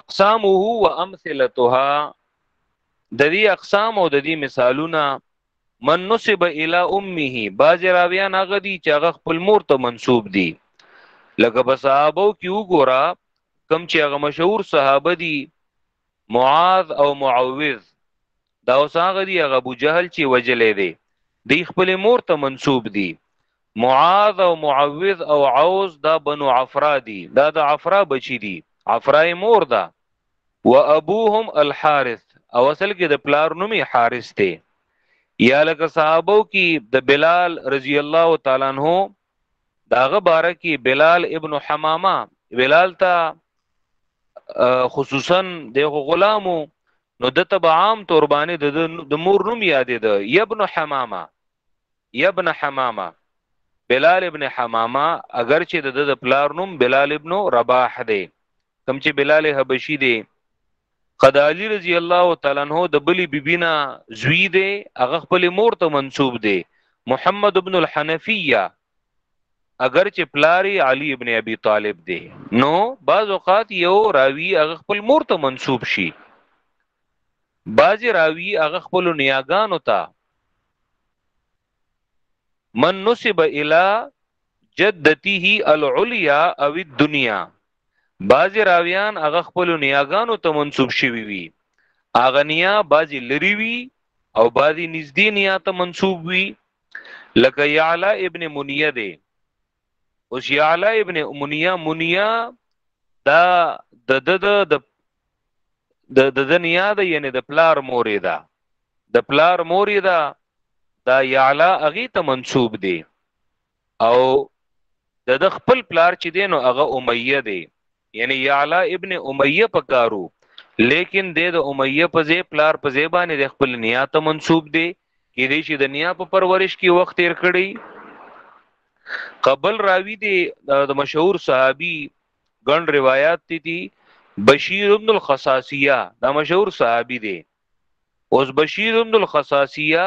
اقسامه و امثلتها د دې اقسام او د دې مثالونه من نسب الى امه باز راویان هغه دي چې هغه خپل مور ته منسوب دي لکه په صحابه کې وګوره کم چې هغه مشهور صحابه دي معاذ او معوذ دا اوس هغه دي هغه ابو جهل چې وجلې دي دی خپل مور ته منسوب دي معاذ او معوذ او عوز دا بنو عفرا دي دا د عفرا بچي دي عفرا مور ده و ابوهم الحارث او اصل کې د پلار نومي حارث دی یا لکه صحابو کې د بلال رضی الله تعالی عنہ داغه باره کې بلال ابن حمامه بلال ته خصوصا د غلامو نو د تبعام توربانه د مور نوم یادې ده ابن حمامه يبن حمامه بلال ابن حمامه اگر چې د د پلار نوم بلال ابن رباح دی کم چې بلال حبشي دی قد علی رضی الله تعالی عنہ د بلی بیبینا زوی دی هغه خپل مور ته منسوب دی محمد ابن الحنفیه اگر چې پلاری علی ابن ابي طالب دی نو بعض اوقات یو راوی هغه خپل مور ته منسوب شي بعض راوی هغه خپل نیاګانو ته من نسب الى جدته العليا او الدنيا بعض راویان هغه خپل نیاګانو ته منسوب شوی وي اغنیا بعضی لری وي او بعضی نږدې نیا ته منسوب وي لکه یعلا ابن منیه دی اوس یعلا ابن منیا منیا دا د د د د د دنیا د یعنی د پلار مورې دا د پلار مورې دا دا یعلا اغي ته منسوب دی او د د خپل پلار چې دی نو هغه امیه دی یعنی یعلا ابن امیه پکارو لیکن د د امیه په ځای پلار په ځای باندې د خپل نیا ته منسوب دی کې دی چې د نیا په پرورش کې وخت تیر کړی قبل راوی دی د مشهور صحابي ګڼ روایت دي دي بشیر ابن الخصاصیه دا مشهور صحابي دی اوس بشیر ابن الخصاصیه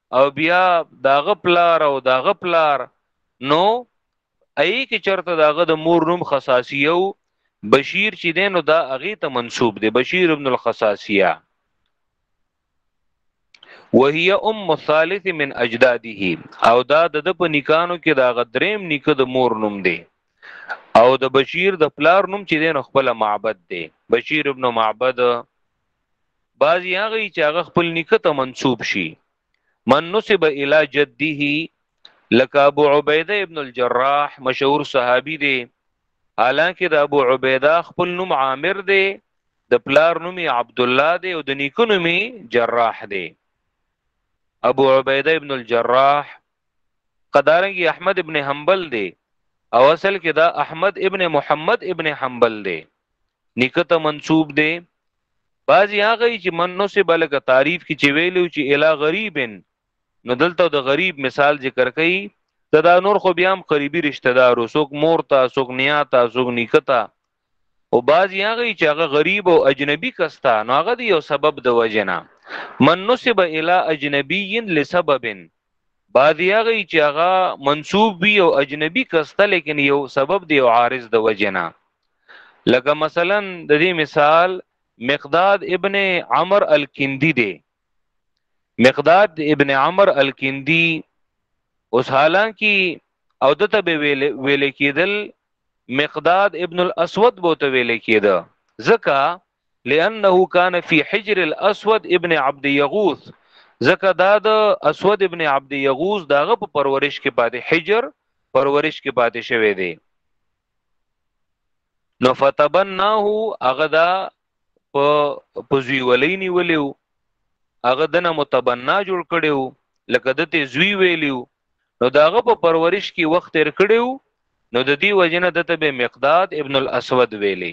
او بیا داغه پلار او داغه پلار نو ای کی چرته داغه د مور نوم خصاصیو بشیر چې دین نو دا اغه ته منسوب دی بشیر ابن الخصاصیه وهي ام الثالث من اجداده او دا د په نکانو کې دا غدریم نیکه د مور نوم دی او د بشیر د پلار نوم چې دین خپل معبد دی بشیر ابن معبد بعضی هغه چې هغه خپل نیکه ته منسوب شي من نسب الی جده لکه ابو عبیده ابن الجراح مشهور صحابي دی حالانکه د ابو عبیده خپل نوم عامر دی د پلار نوم عبد الله دی او د نیکه نوم جراح دی ابو عبیده ابن الجراح که دارنګي احمد ابن حنبل دی او اصل کې دا احمد ابن محمد ابن حنبل دی نکته منسوب دی بعضی هغه چې منو سه بلک تعریف کې چې ویلو چې الا غریبن نو دلته د غریب مثال ذکر کړي دا نور خو بیا هم قریبي رشتہ دارو څوک مور ته څوک نیا ته څوک نیکتا او بعضی هغه چې هغه غریب او اجنبی کستا نو هغه دی یو سبب د وجنا من نسب الی اجنبی لسبب بعضی هغه چې هغه منسوب وی او اجنبی کستا لیکن یو سبب دی او عارض د وجنا لکه مثلا د دې مثال مقداد ابن عمر الکندی دی مقداد ابن عمر الکندی اوس حالانکه او دته به ویل ویل کېدل مقداد ابن الاسود بوته ویل کېده زکه لانه کان فی حجر الاسود ابن عبد یغوث زکه دا د اسود ابن عبد یغوث داغه په پرورش کې پاتې حجر پرورش کې پاتې شوی دی نو فتبناه هغه دا په په زوی ولې نیولیو هغه دنه متبنا جوړ کړیو لکه دته زوی ویلیو نو داغه په پرورش کې وخت تیر کړیو نو د دې وجنه دته به مقداد ابن الاسود ویلی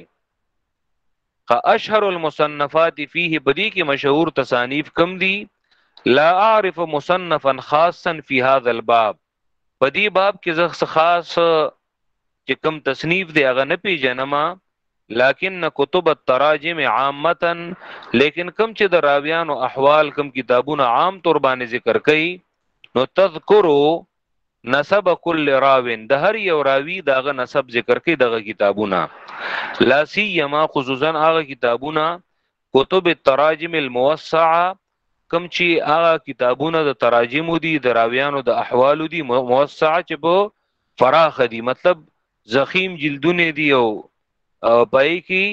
که اشهر المصنفات فيه بدی کې مشهور تصانیف کم دي لا اعرف مصنفا خاصا في هذا الباب بدی باب کې زخ خاص چې کوم تصنیف دی هغه نه پیژنم لكن كتب التراجم عامه لیکن کم چې د راویانو احوال کم کتابونه عام طور باندې ذکر کړي نو تذکرو نسب کل راوین د هر یو راوی دغه نسب ذکر کړي دغه کتابونه لا سیما خصوصا هغه کتابونه کتب التراجم الموسعه کوم چې هغه کتابونه د تراجم دي د راویانو د احوال دي موسعه چې په فراخ دي مطلب زخیم جلدونه دي او پای کې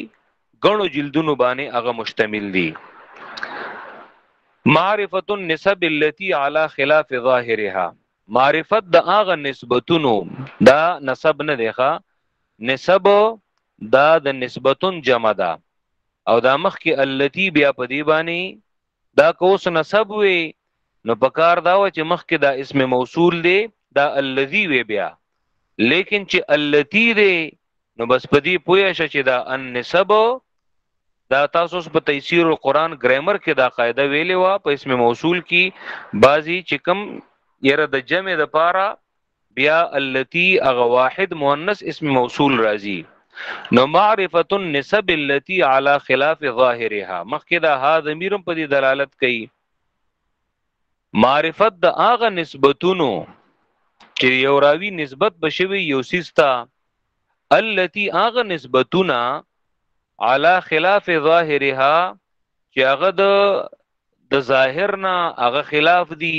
غنو جلدونو باندې هغه مشتمل دي معرفه النسب التي على خلاف ظاهرها معرفت د هغه نسبتونو دا نسب نه دی ښا نسب دا د نسبتون جمع ده او دا مخ کې التی بیا په دی باندې دا کوس نسب وي نو پکار دا و چې مخ کې دا اسم موصول دی دا الذی وی بیا لیکن چې التی دی نو بس په دی پوهه شه چې دا ان نسب دا تاسو په تفسیر القرآن ګرامر کې دا قاعده ویلې و په اسم موصول کې بعضی چې کم یره د جمع د پاره بیا التي اغه واحد مؤنث اسم موصول راځي نو معرفه النسب التي على خلاف ظاهرها مخکې دا ها ضمیرم په دې دلالت کوي معرفت د اغه نسبتونو چې یو راوی نسبت بشوي یو سیستا التي اغه نسبتونه على خلاف ظاهرها چې هغه د د ظاهر نه هغه خلاف دي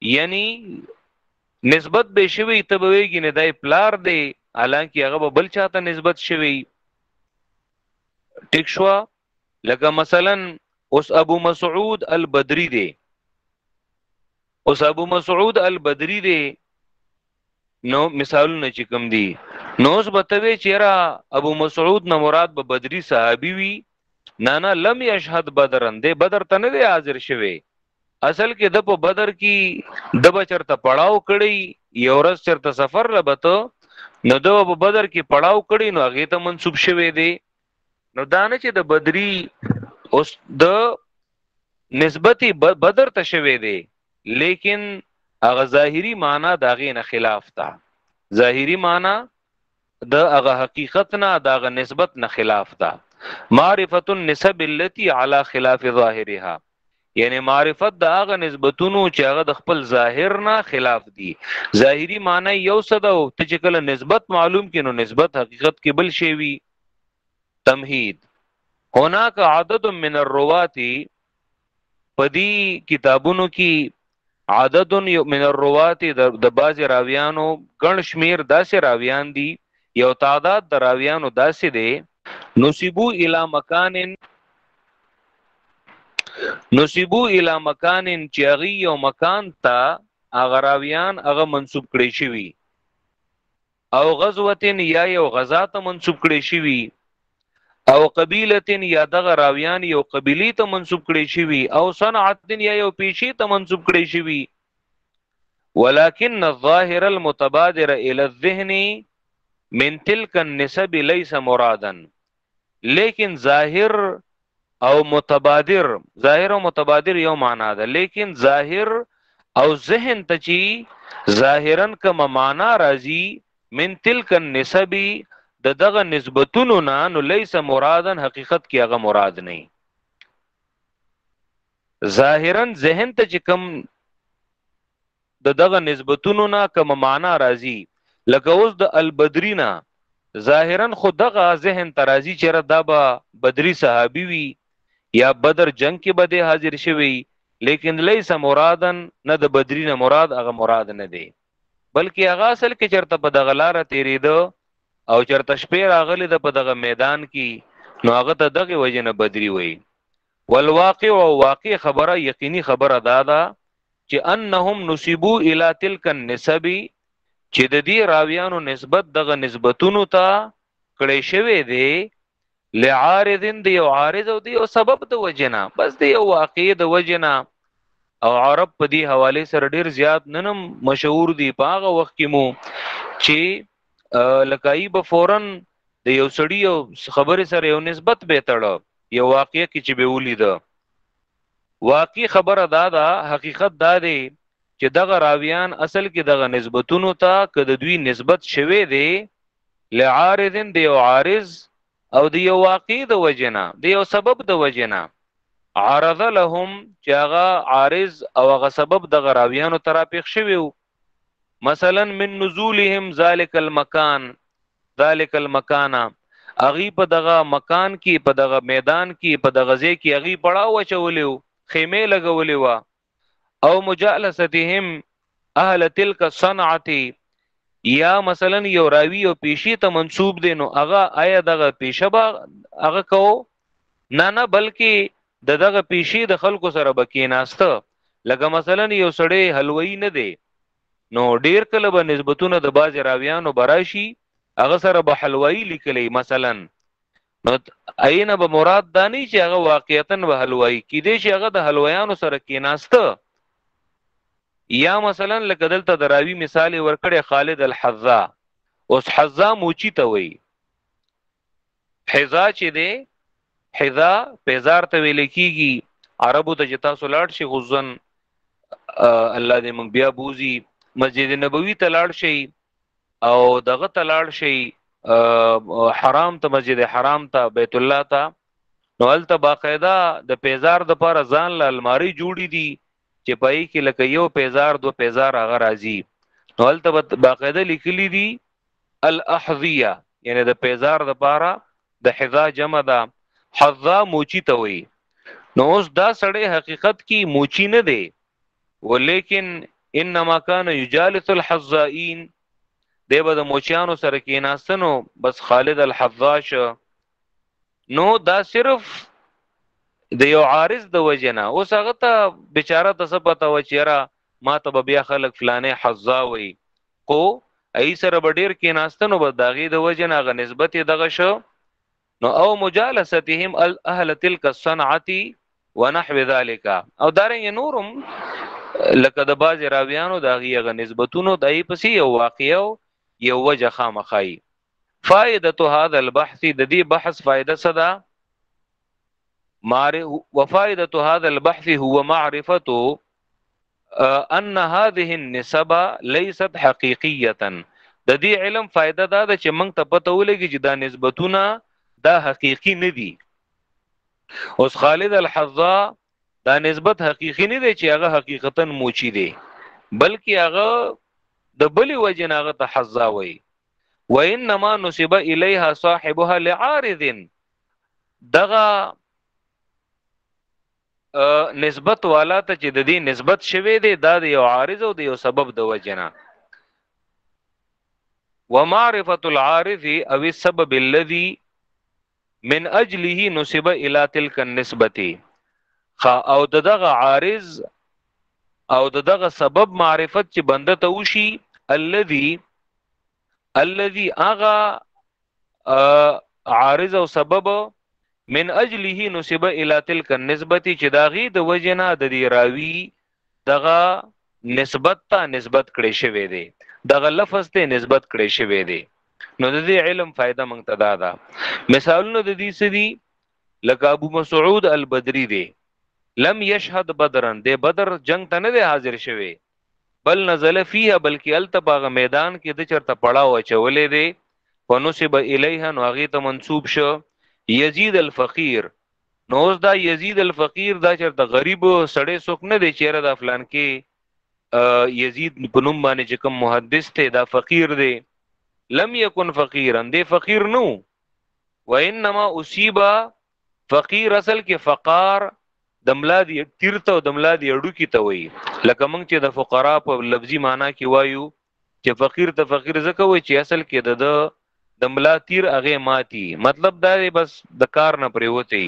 یعنی نسبت به شوی ته به ویږي نه دای پلار دی حالانکه هغه به بل چاته نسبت شوی ټیک شو لکه مثلا اوس ابو مسعود البدری دی اوس ابو مسعود البدری دی نو مثالونه چې کوم دي نو اوس به ته وی چیرې ابو مسعود نه مراد به بدری صحابي وي نه نه لم یشهد بدرن دی بدر ته نه دی حاضر شوی اصل کې د په بدر کې د بچرته پړاو کړی یو ورځ چرته سفر لبته نو د په بدر کې پړاو کړی نو هغه ته منسوب شوی دی نو دانه چې د بدری اوس د نسبتي بدر ته شوی دی لیکن هغه ظاهری معنی داغه نه خلاف تا ظاهری معنی د هغه حقیقت نه د هغه نسبت نه خلاف ده معرفه النسب التي على خلاف ظاهرها یعنی معرفت د هغه نسبتونو چې هغه د خپل ظاهر نه خلاف دي ظاهری معنی یو څه ده او ته چې کله نسبت معلوم کینو نسبت حقیقت کې بل شی وي تمهید هناك عدد من الروات پدی کتابونو کی عدد من الروات د باز راویانو ګڼ شمیر داسې راویان دي یو تعداد د راویانو داسې دی نصیبو الی مکان نصیبو الی مکان چاغي یو مکان ته اغراویان هغه منسوب کړی شوی او غزوه یا یو غزا ته منسوب کړي شوی او قبیله یا دغه راویان یو قبیلی ته منسوب کړي شوی او صنعت یا یو پیشي ته منسوب کړي شوی ولكن الظاهر المتبادر الى الذهن من تلك النسب ليس مرادا لیکن ظاهر او متبادر ظاهر او متبادر یو معنا ده لیکن ظاهر او ذهن ته چی ظاهرا کما معنا راځي من تلک النسب د دغه نسبتونو نه نو ليس مرادا حقیقت کې هغه مراد نه ظاهرا ذهن ته چې کم د دغه نسبتونو نه کومه معنی راځي لکه اوس د البدري نه ظاهراً خو دغه ذهن ته راځي چې یاره دا به بدري صحابي وي یا بدر جنګ کې به دی حاضر شوی لیکن لیس مرادا نه د بدري نه مراد هغه مراد نه دی بلکې هغه اصل کې چرته په دغه لار تیریده او چرته شپې راغلی د په دغه میدان کې نو هغه ته دغه وجنه بدري وای والواقع او واقع خبره یقیني خبره دا ده چې انهم نسبو الی تلک النسب چې د دې راویانو نسبت دغه نسبتونو ته کړی شوی دی لعارض دی او عارض او دی او سبب د وجنا بس دی او واقع د وجنا او عرب په دې حواله سره ډیر زیات ننم مشهور دی پاغه وخت کې مو چې لکای به فورن د یو سړی او خبره سره یو نسبت به تړو یو واقع کې چې به ولید واقع خبره دا ده حقیقت دا دی چې دغه راویان اصل کې دغه نسبتونو ته کده دوی نسبت شوه دی لعارضن دی او عارض او دی یو واقع د وجنا دی یو سبب د وجنا عارض لهم چې هغه عارض او هغه سبب دغه راویانو ترا پیښ شوی مثلا من نزولهم ذالک المکان ذالک المکان اغي په دغه مکان کې په دغه میدان کې په دغه ځای کې اغي پړاو چولیو خیمه لګولې وا او مجالستهم اهل تلک صنعه یا مثلا یو راوی او پیشي ته منسوب دي نو هغه آیا دغه پیشه با هغه کو نه نه بلکې د دغه پیشي د خلکو سره بکیناسته لکه مثلا یو سړی حلوی نه دی نو ډیر کله به نسبتونه د باز راویانو براشي هغه سره به حلوی لیکلی مثلا نو عین به مراد دانی چې هغه واقعیتا به حلوی کې دی چې هغه د حلویانو سره کیناسته یا مثلا لکه دلته دراوی مثال ورکړی خالد الحذا اوس حذا موچی ته وای حذا چې دی حذا پیزار ته ویل کیږي عربو ته جتا سولاړ شي غزن الله دې موږ بیا بوزي مسجد نبوي ته لاړ شي او دغه ته لاړ شي حرام ته مسجد حرام ته بیت الله ته نو الته باقاعده د پیزار د پر ځان له الماری جوړی دي چې پای کې لکه یو پیزار دو پیزار هغه راځي نو الته باقاعده لیکلی دي الاحذیه یعنی د پیزار د پاره د حذا جمع ده حذا موچی ته وی نو اوس دا سړی حقیقت کې موچی نه دی ولیکن انما کان یجالس الحذائین دی به د موچیانو سره کې ناستنو بس خالد الحذاش نو دا صرف د یو عارض د وجنه اوس هغه ته بیچاره ته څه پته و چیرې ما ته به بیا خلک فلانه حزا وي خو ای سره به ډیر کې ناستنو به داغي د وجه نه غ نسبت دغه شو نو او مجالستهم اهل تلک الصنعه ونحو ذالک او دارنګ نورم لکه د باز راویانو د هغه غ نسبتونو دای پسې یو واقع یو وجه خامخای فائدته هذا البحث د دې بحث فائدہ صدا مار وفائدته هذا البحث هو معرفته ان هذه النسب ليست حقيقيه د دې علم فائدہ دا ده چې موږ ته پته ولګي چې دا نسبتونه دا حقيقي نه دي اوس خالد الحظا دا نسبت حقيقي نه دی چې هغه حقیقتا موچی دی بلکې هغه د بلی وجه نه هغه ته حظا وای وانما نسب الیها صاحبها لعارض دغه نسبت والا ته چې د دې نسبت شوی دی دا د یو عارض او د یو سبب د وجنه ومعرفه العارض او السبب الذي من اجله نسب الى تلك النسبه خا او دغه عارض او دغه سبب معرفت چې بنده ته وشي الذي الذي اغا عارض او سبب من اجله نسب الى تلك النسبه چې داغي د وجنه د دی راوی دغه نسبت ته نسبت کړي شوی دی دغه لفظ ته نسبت کړي شوی دی نو د دې علم فائدہ مونږ ته دا ده مثالونه د دې سدي لکه ابو مسعود البدری دی لم یشهد بدرن د بدر جنگ ته نه حاضر شوی بل نزل فيها بلکې الته باغ میدان کې د چرته پړاو اچولې دی فنسب الیها نو هغه ته منسوب شو یزید الفقیر نو اوس دا یزید الفقیر دا چرته غریب سړی څوک نه دی چیرې د فلان کې یزید په نوم باندې چې کوم محدث ته دا فقیر دی لم یکن فقیرا دی فقیر نو وانما اصیبا فقیر اصل کې فقار د ملا دی تیرته او د ملا دی اډو کې ته وایي لکه مونږ چې د فقرا په لفظي معنی کې وایو چې فقیر ته فقیر زکه وایي چې اصل کې د د ملا تیر هغه ماتي مطلب دا دی بس د کار نه پریوتی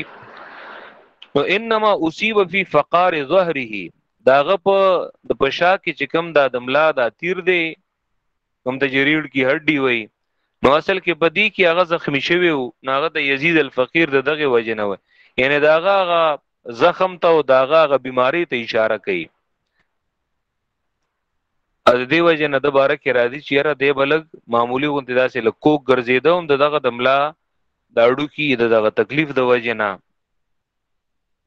نو انما اصيب في فقار ظهره داغه په د پشا کې چې کم دا د ملا دا تیر دی هم ته جریړ کی هډی وای نو اصل کې بدی کې هغه زخمی شوی او ناغه د یزید الفقیر د دغه وجه نه وای یعنی داغه هغه زخم ته او داغه هغه بیماری ته اشاره کوي از دی وجه نه د بارک راضی چیرې دی بلګ معمولی غونډه داسې لکو ګرځیدو هم دغه دملا داړو کې دغه تکلیف د وجه نه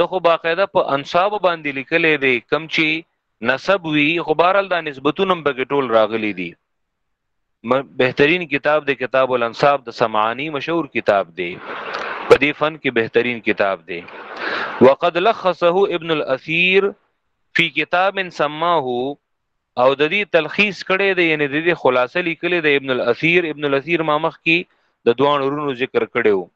د خو باقاعده په انصاب باندې لیکلې دی کم چی نسب وی خو بهرال دا نسبتونم به ټول راغلي دي بهترین کتاب د کتاب الانصاب د سمعانی مشهور کتاب دی په دې فن کې بهترین کتاب دی وقد لخصه ابن الاثیر فی کتاب سماه او د دې تلخیص کړي دی یعنی د دې خلاصه لیکلې د ابن الاثیر ابن الاثیر ما مخ کې د دوه ورونو ذکر کړو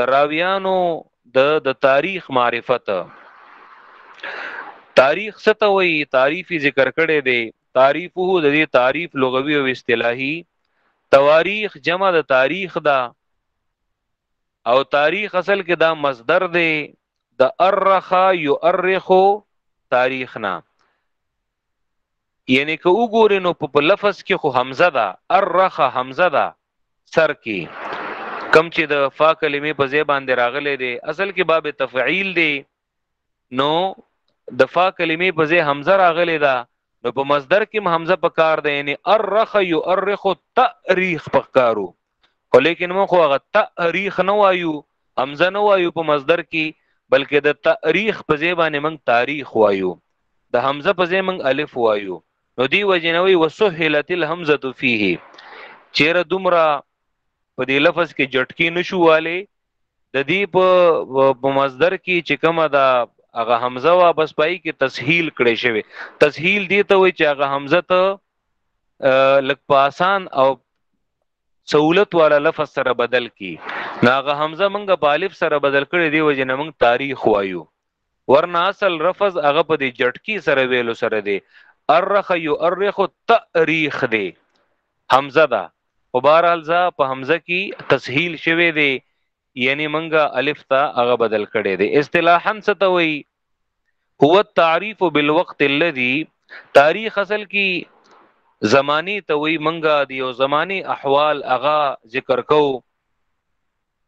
د راویانو د د تاریخ معرفت تاریخ ستوي تعریفي ذکر کړي دي تعریفه د دې تعریف لغوي او اصطلاحي تواریخ جمع د تاریخ دا او تاریخ اصل کې دا مصدر دی د ارخ یؤرخ تاریخنا یعنی که وګورئ نو په لفظ کې خو حمزه ده الرخ حمزه ده سر کې کم چې د فا کلمې په ځای باندې راغلي دي اصل کې باب تفعیل دی نو د فا کلمې په ځای حمزه راغلي ده نو په مصدر کې حمزه په کار ده یعنی الرخ یؤرخ تاریخ په کارو خو لیکن مونږ خو هغه تاریخ نه وایو همزه نه وایو په مصدر کې بلکې د تاریخ په ځای باندې مونږ تاریخ وایو د همزه په ځای مونږ الف وایو نو دی وجنوي وسهلت الهمزه فيه چیرې دومره په دې لفظ کې جټکی نشواله د دې په مصدر کې چې کومه دا هغه حمزه وا بس پای کې تسهیل کړي شوی تسهیل دی ته وي چې هغه حمزه ته لک په آسان او سہولت والا لفظ سره بدل کی ناغه حمزه منګه په الف سره بدل کړي دی وجه نه منګ تاریخ وایو ورنه اصل لفظ هغه په دې جټکی سره ویلو سره دی ارخ یو ارخ تاریخ دی حمزه دا او بهرحال ز په حمزه کی تسهیل شوه دی یعنی منګه الف ته هغه بدل کړي دی اصطلاحا ستوي هو التعریف بالوقت الذي تاریخ اصل کی زمانی ته وی منګه دی او زمانی احوال اغا ذکر کو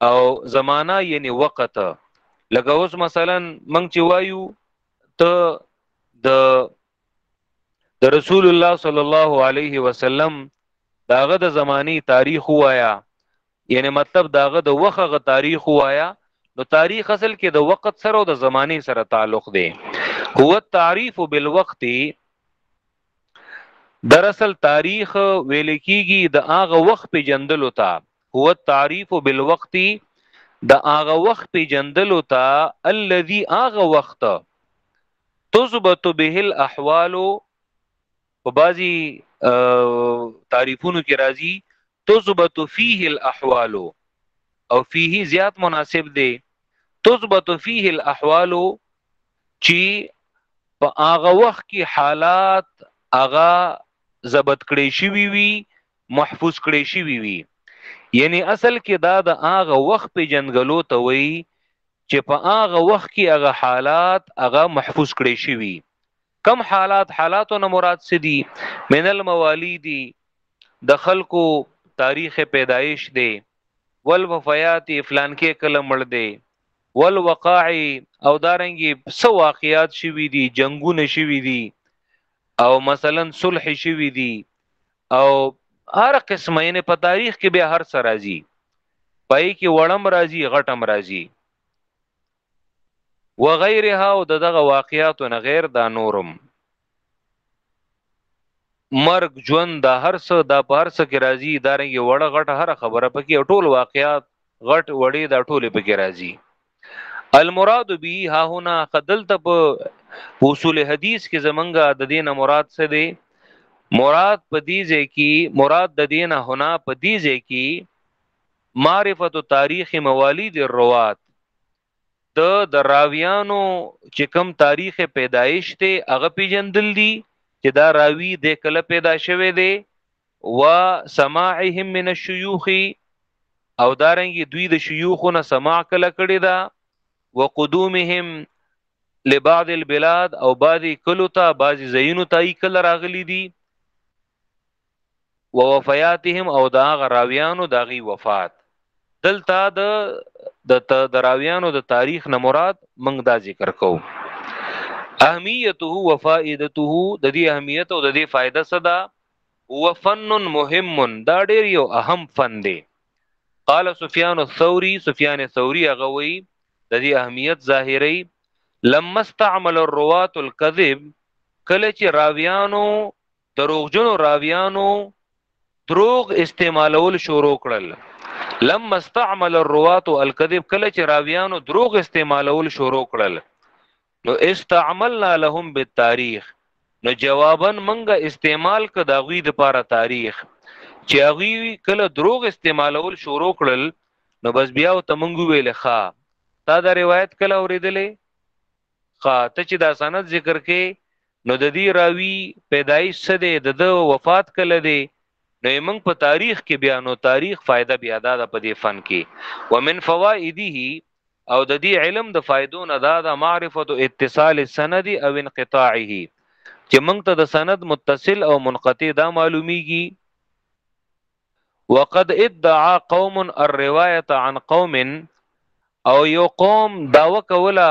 او زمانہ یعنی وقت لکه اوس مثلا منګ چې وایو ته د د رسول الله صلی الله علیه وسلم داغه د زمانی تاریخ وایا یعنی مطلب داغه د وخه غ تاریخ وایا نو تاریخ اصل کې د وخت سره او د زمانه سره تعلق دی هو التعریف بالوقت دراصل تاریخ ویل کیږي د هغه وخت په جندلو ته هو التعریف بالوقت د هغه وخت په جندلو ته الذي هغه وخت تثبت به الاحوال په بعضی تعریفونو کې راځي تثبت فيه الاحوال او فيه زیات مناسب دی تثبت فيه الاحوال چې په هغه وخت کې حالات هغه ضبط کړی شوی وي محفوظ کړی شوی وي یعنی اصل کې دا د هغه وخت په جنګلو ته وي چې په هغه وخت کې هغه حالات هغه محفوظ کړی شوی کم حالات حالاتو نه مراد څه دي من الموالید د خلکو تاریخ پیدایش دی ول وفیات فلان کې کله مړ دی ول وقاع او دارنګي سو واقعات شوي دي جنگونه شوي دي او مثلا صلح شوي دي او هر قسمه یې په تاریخ کې به هر سر راځي پای کې وړم راځي غټم راځي وغیرها او دغه واقعاتو نه غیر دا نورم مرګ ژوند دا هر څه دا په هر څه کې راځي دا رنګي وړه غټه هر خبره پکې ټول واقعات غټ وړې دا ټول پکې راځي المراد به ها هنا قدلت په اصول حدیث کې زمنګا د دین مراد څه دی مراد په دې ځای کې مراد د دین هنا په دې ځای کې معرفت تاریخ موالید الروات د د راویانو چې کم تاریخ پیدایش ته هغه پیجندل دي چې دا راوی د کله پیدا شوه دی و سماعهم من الشيوخ او دارنګي دوی د شيوخونه سماع کله کړی دا وقدومهم لبعض البلاد او بعضی کلو ته بعضی زینو ته کله راغلی دي ووفیاتهم او دا غراویانو دا غي وفات دلته د د دراویانو د تاریخ نه مراد موږ دا ذکر کوو اهمیته و فائدته د دې اهمیت او د دې فائدہ صدا هو فن مهم دا ډیر یو اهم فن دی قال سفیان الثوری سفیان الثوری هغه وی د دې اهمیت ظاهری لما استعمل الروات الكذب کله چې راویانو دروغجنو راویانو دروغ استعمالول شروع کړل لما استعمل الروات الكذب کله چې راویانو دروغ استعمالول شروع کړل نو استعملنا لهم بالتاریخ نو جوابا منګه استعمال ک دا غوی د پاره تاریخ چې غوی کله دروغ استعمالول شروع کړل نو بس بیا او تمنګ ویل ښا تا دا روایت کله اوریدلې ښا ته چې دا سند ذکر کې نو د دې راوی پیدایش څه دی د د وفات کله دی نو موږ په تاریخ کې بیا نو تاریخ فائدہ بیا دا په دې فن کې ومن فوائده او د دې علم د فائدو نه دا د معرفت اتصال السند او انقطاعه چې موږ ته د سند متصل او منقطع دا معلومیږي وقد ادعى قوم الروايه عن قوم او یو قوم دا وکولا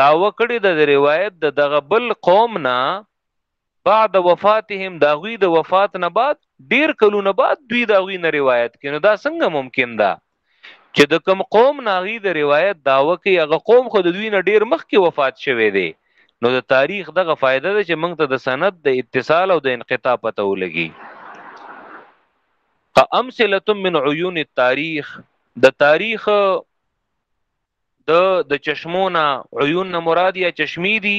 دعوه کړی د روایت د دغه بل قوم نه بعد وفاتهم دا غوی د وفات نه بعد ډیر کلونه بعد دوی دا غوی نه روایت کینو دا څنګه ممکن ده چې د کم قوم ناغي د روایت داوه کې هغه قوم خو د دوی نه ډیر مخکې وفات شوه دی نو د تاریخ دغه فائدہ ده چې موږ ته د سند د اتصال او د انقطاع پته ولګي فامثله من عيون التاريخ د تاریخ د د چشمونه عيون نه مراد یا چشمی دي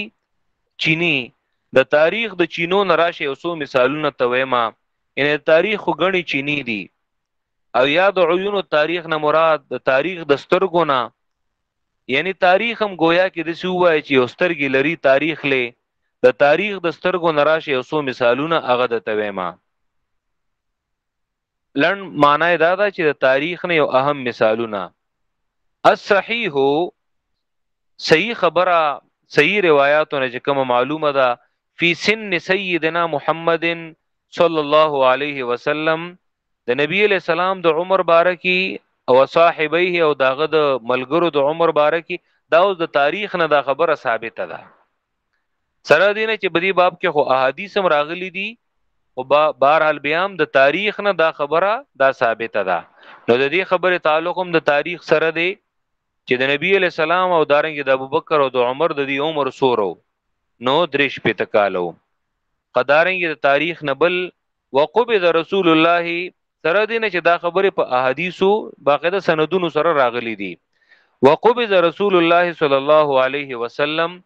چینی د تاریخ د چینو نه راشه یو څو مثالونه تویما ان تاریخ غنی چینی دي او یا د عیون تاریخ نه مراد د تاریخ د سترګو نه یعنی تاریخ هم گویا کې د سوای چې یو سترګې لري تاریخ لې د تاریخ د سترګو نه راشه یو څو مثالونه هغه د تویما لنډ معنی یې دا ده چې د تاریخ نه یو اهم مثالونه الصحیح صحیح خبره صحیح روایتونه چې کومه معلومه ده فی سن سیدنا محمد صلی الله علیه وسلم د نبی علیہ السلام د عمر بارکی او صاحبیه او داغه د ملګرو د عمر بارکی دا اوس د تاریخ نه دا خبره ثابته ده سره دینه چې بدی باب کې خو احادیث هم راغلي دي او بهرحال بیا هم د تاریخ نه دا خبره دا ثابته ده نو د دې خبره تعلق هم د تاریخ سره دی چې د نبی علی سلام او دارنګ د ابوبکر او د عمر د دې عمر سورو نو درش په تکالو قدارنګ د تاریخ نه بل وقبض رسول الله سره دینه چې دا خبره په احادیثو باقاعده سندونو سره راغلي دي وقبض رسول الله صلی الله علیه وسلم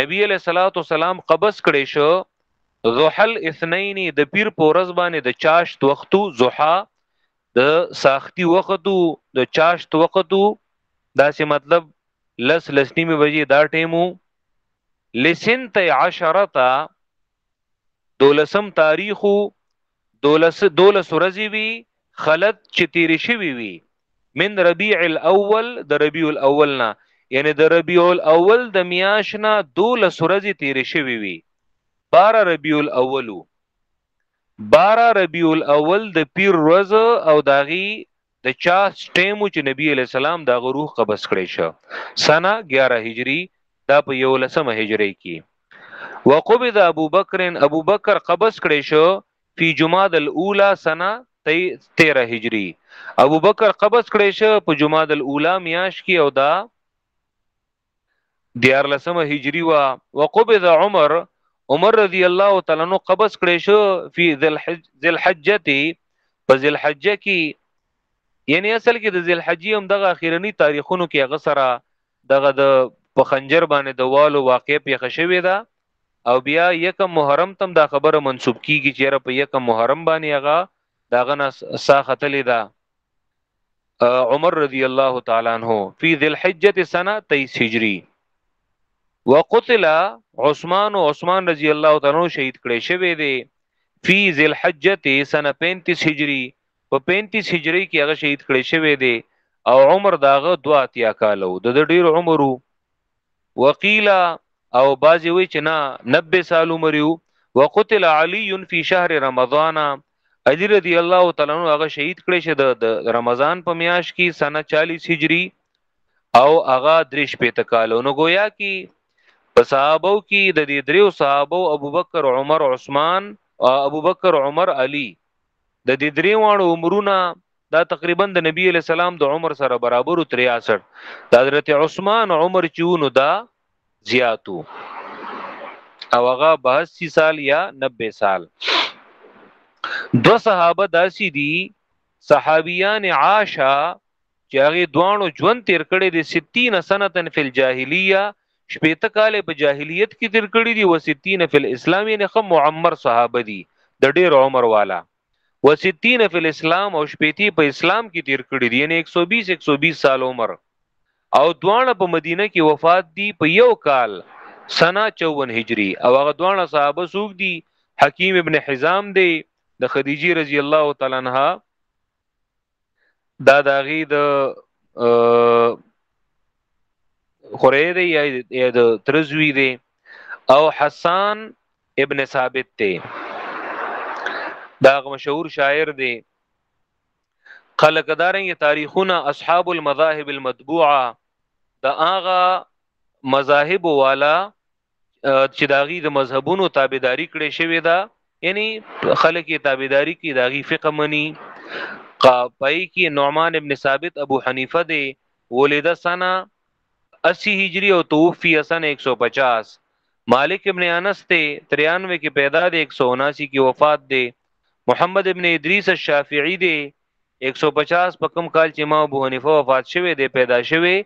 نبی علیہ الصلوۃ والسلام قبض کړي شو زحل اثنین د پیر پورز باندې د چاشت وختو زحا د ساختی وختو د چاشت وختو دا سه مطلب لس لس نیمه بجې دا ټیمو لسنت عشرتا دولسم تاریخ دولس دولس ورځې وی خلت چې تیر شوی وی من ربيع الاول د ربيع الاول نه یعنی د ربيع الاول د میاشنا دولس ورځې تیر شوی وی 12 ربيع الاول 12 ربيع الاول د پیر ورځ او داغي د چا ټیمو چې نبی علی السلام دا روح قبض کړي شو سنه 11 هجری دا په یو لسمه هجری کې وقبض ابو بکر ابو بکر قبض کړي شو فی جماد الاولا سنه 13 هجری ابو بکر قبض کړي شو په جماد الاولا میاش کې او دا دیارلسمه هجری وا وقبض عمر عمر رضی الله تعالی عنہ قبض کړي شو فی ذل حجته په ذل حجه کې یعنی اصل کې د ذل حجی هم دغه اخیرنی تاریخونو کې هغه سره دغه د په خنجر باندې د والو واقع پیښه شوې ده او بیا یک محرم تم دا خبره منسوب کیږي چې را په یک محرم باندې هغه داغه نه سا خطلې ده عمر رضی الله تعالی عنہ فی ذی الحجه سنه 23 هجری وقتل عثمان او عثمان رضی الله تعالی عنہ شهید کړي شوی دی فی ذی الحجه سنه 35 هجری په 35 هجری کې هغه شهید کړي شوی دی او عمر داغه دوا تیا کالو د ډیر عمرو وقیلا او بازی وی چې نه 90 سال عمر یو وقتل علی فی شهر رمضان علی رضی الله تعالی عنہ هغه شهید کړي شه د رمضان په میاش کې سنه 40 هجری او هغه دریش په تکالو نو گویا کې په صحابه کې د دې دریو صحابه ابوبکر عمر عثمان ابوبکر عمر علی د دې دریوانو عمرونه دا تقریبا د نبی علی سلام د عمر سره برابر 63 د حضرت عثمان عمر چونو دا زیاتو او هغه 82 سال یا 90 سال دو صحابه داسي دي صحابيان عاشا چې هغه دوانو ژوند تیر کړي دي 60 سنتن فی الجاهلیه شپېته کال په جاهلیت کې تیر کړي دي و 60 فی الاسلام یې خو معمر صحابه دي د ډیر عمر والا و 60 فی الاسلام او شپېتی په اسلام کې تیر کړي دي یعنی 120 120 سال عمر او دواړه په مدینه کې وفات دي په یو کال سنه 54 هجری او هغه دواړه صحابه سوق دي حکیم ابن حزام دی د خدیجه رضی الله تعالی عنها دا داغي د خورې دی یا د ترزوی دی او حسان ابن ثابت دی دا مشهور شاعر دی خلک دارنګ تاریخونه اصحاب المذاهب المتبوعه د هغه مذاهب والا چې داغي د مذهبونو تابعداري کړې شوې ده یعنی خلک تابعداري کوي داغي فقه مني پای کې نعمان ابن ثابت ابو حنیفه دی ولید سنه 80 هجری او توفی سنه 150 مالک ابن انس ته 93 کې پیدا دی 179 کې وفات دی محمد ابن ادریس الشافعی دی 150 په کم کال چې امام ابو حنیفه وفات شوه دی پیدا شوه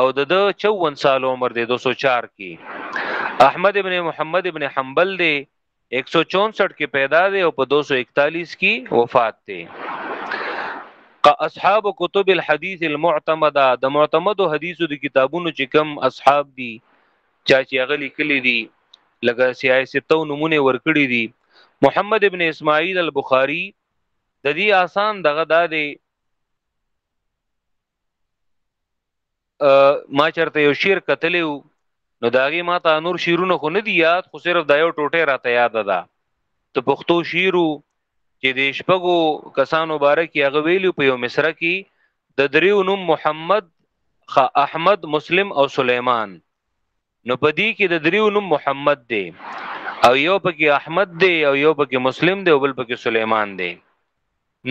او د 54 سال عمر دی 204 کې احمد ابن محمد ابن حنبل دی 164 کې پیدا دی او په 241 کې وفات دی که اصحاب کتب الحديث المعتمده د معتمدو حدیثو د کتابونو چې کم اصحاب دي چا چې هغه لیکلي دي لکه سیاستو نمونه ورکړي دي محمد ابن اسماعیل البخاری د دې آسان دغه د ما چرته یو شعر کتلیو نو داغي ما ته نور شعرونه خو نه دی یاد خو صرف دا یو ټوټه راته یاد ده ته پښتو شعرو چې د شپګو کسانو باره کې هغه ویلو په یو مصره کې د دریو نوم محمد خ احمد مسلم او سلیمان نو په دې کې د دریو نوم محمد دی او یو پکې احمد دی او یو پکې مسلم دی او بل پکې سليمان دی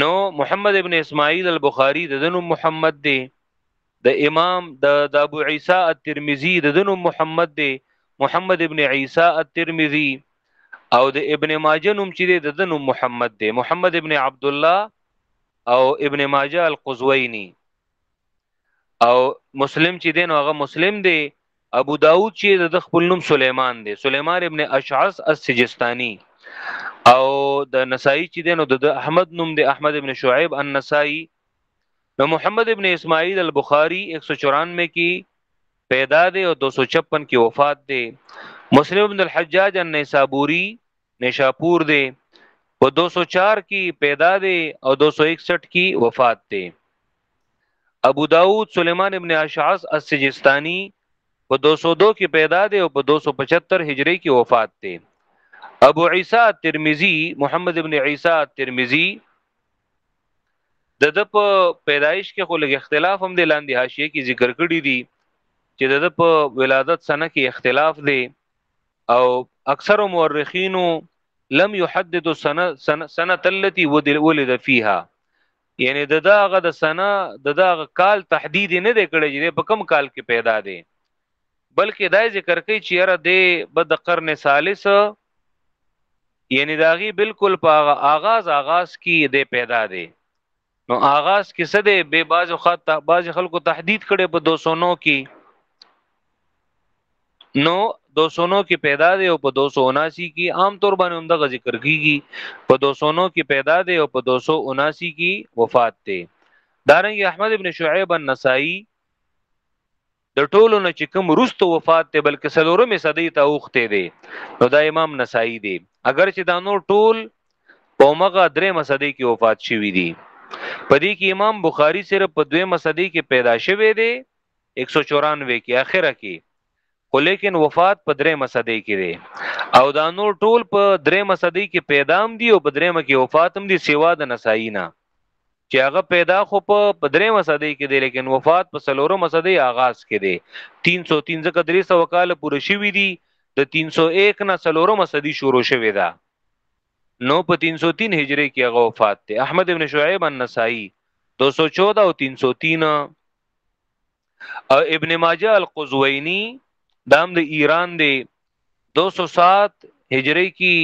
نو محمد ابن اسماعیل البخاری د دنو محمد دی د امام د د ابو عیسی الترمذی د دنو محمد دی محمد ابن عیسی الترمذی او د ابن ماجه نوم چې د دنو محمد دی محمد ابن عبد الله او ابن ماجه القزوینی او مسلم چې دین هغه مسلم دی ابو داود چې د خپل نوم سليمان دی سليمان ابن اشعث السجستاني او د نسائی چې دین او د احمد نوم دی احمد ابن شعیب النسائی نو محمد ابن اسماعیل البخاری 194 کې پیدا دی او 256 کې وفات دی مسلم ابن الحجاج النیسابوری نشاپور دی په 204 کې پیدا دی او 261 کې وفات دی ابو داود سلیمان ابن اشعث السجستانی په 202 کې پیدا دی او په 275 هجری کې وفات دی ابو عیسی ترمذی محمد ابن عیسی ترمذی د د په پیدایش کې خو لږ اختلاف هم دی لاندې حاشیه کې ذکر کړی دی چې د د په ولادت سنه کې اختلاف دی او اکثر مورخینو لم يحدد السنه سنه التي ولد فيها یعنی د داغه د سنا د داغه کال تحدید نه دی کړی چې په کم کال کې پیدا دی بلکې دا ذکر کوي چې یاره دی بد قرن ثالث یعنی داغي بالکل په آغاز آغاز کې دی پیدا دی نو آغاز کې څه دی به باز خط باز خلکو تحدید کړي په 209 کې نو 209 کې پیدا دی او په 279 کې عام طور باندې هم دغه ذکر کیږي په 209 کې پیدا دی او په 279 کې وفات دی دارنګ احمد ابن شعیب النسائی د ټولو نه چې کوم روستو وفات دی بلکې سلورمې صدې ته اوخته دی نو دا امام نسائی دی اگر چې دا نور ټول په مغه درې مسدې کې وفات شوی دی پدې کې امام بخاری صرف په دوه مسدې کې پیدا شوی دی 194 کې اخره کې خو لیکن وفات په درې مسدې کې دی او دا نور ټول په درې مسدې کې پیدام دی او په درې مکه وفات هم دی سیوا د نسائی نه چې هغه پیدا خو په درې مسدې کې دی لیکن وفات په سلورو مسدې آغاز کې دی 303 ځکه درې سو کال پوره شوی دی د 301 نه سلورو مسدې شروع شوی دا نو په 303 هجری کې هغه وفات دی احمد ابن شعیب النسائی 214 او 303 او ابن ماجه القزوینی دام د ایران دی 207 هجری کی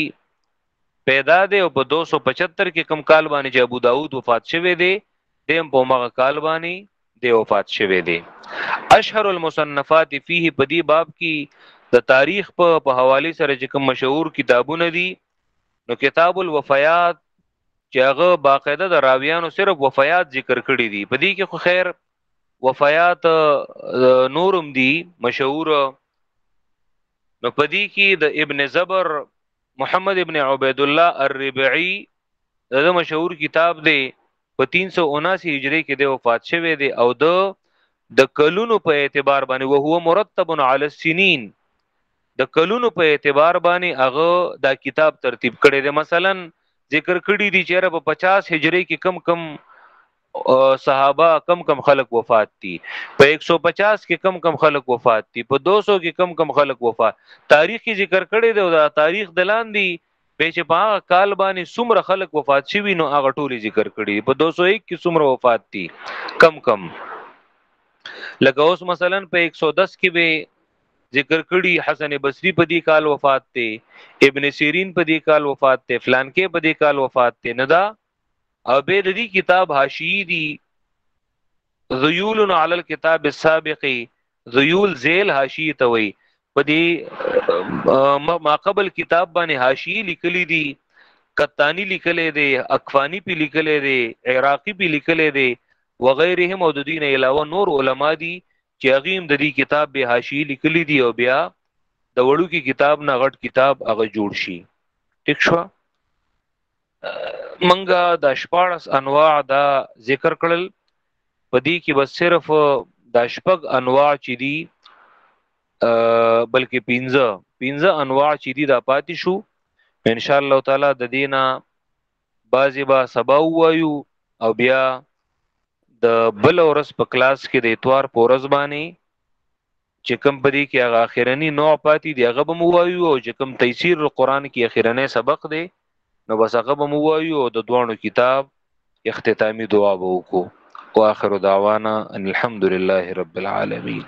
پیدا دی او په 275 کې کم کال باندې چې ابو داود وفات شوه دی دیم په مغه کال باندې دی وفات شوه دی اشهر المصنفات فيه په دې باب کې د تاریخ په په حواله سره چې کوم مشهور کتابونه دي نو کتاب الوفیات چې هغه باقاعده د راویانو صرف وفیات ذکر کړی دي په دې کې خو خیر وفیات نورم دي مشهور نو په دې کې د ابن زبر محمد ابن عبید الله الربعی دغه مشهور کتاب دی په 379 هجری کې د وفات شوه دی او د د کلونو په اعتبار باندې او هو مرتب علی السنین د کلونو په اعتبار باندې هغه دا کتاب ترتیب کړی دی مثلا ذکر کړی دی چې په 50 هجری کې کم کم صحابه کم کم خلق وفات دي په 150 کې کم کم خلق وفات دي په 200 کې کم کم خلق وفات تاریخي ذکر کړی دی او دا تاریخ دلان دی به چې په هغه کال باندې څومره خلک وفات شوي نو هغه ټول ذکر کړي په 201 کې څومره وفات دي کم کم لکه اوس مثلا په 110 کې به ذکر کړي حسن بصري په دې کال وفات ته ابن سیرین په دې کال وفات ته فلان کې په دې کال وفات ته نه دا او به د دې کتاب حاشیه دي ذیول علی الكتاب السابق ذیول ذیل حاشیه ته وي په دې ما قبل کتاب باندې حاشیه لیکلي دي کتانی لیکلې دي اکفانی په لیکلې دي عراقی په لیکلې دي وغيرهم او د دین علاوه نور علما دي چې هغه هم د دې کتاب به حاشیه لیکلي دي او بیا د وړو کې کتاب نه غټ کتاب هغه جوړ شي ټیک شو منګه د شپارس انواع دا ذکر کړل پدې کې بس صرف د شپږ انواع چې دي بلکې پنځه پنځه انواع چې دي دا پاتې شو ان شاء الله تعالی د دینه بعضی به سبا وایو او بیا د بل ورځ په کلاس کې د اتوار په ورځ باندې چې کوم پدې کې هغه اخیرنی نوع پاتې دی هغه به مو وایو او چې کوم تفسیر القرآن کې اخیرنی سبق دی نو بس هغه به مو وایو او د دوانو کتاب اختتامی دعا به وکړو واخر دعوانا ان الحمد لله رب العالمین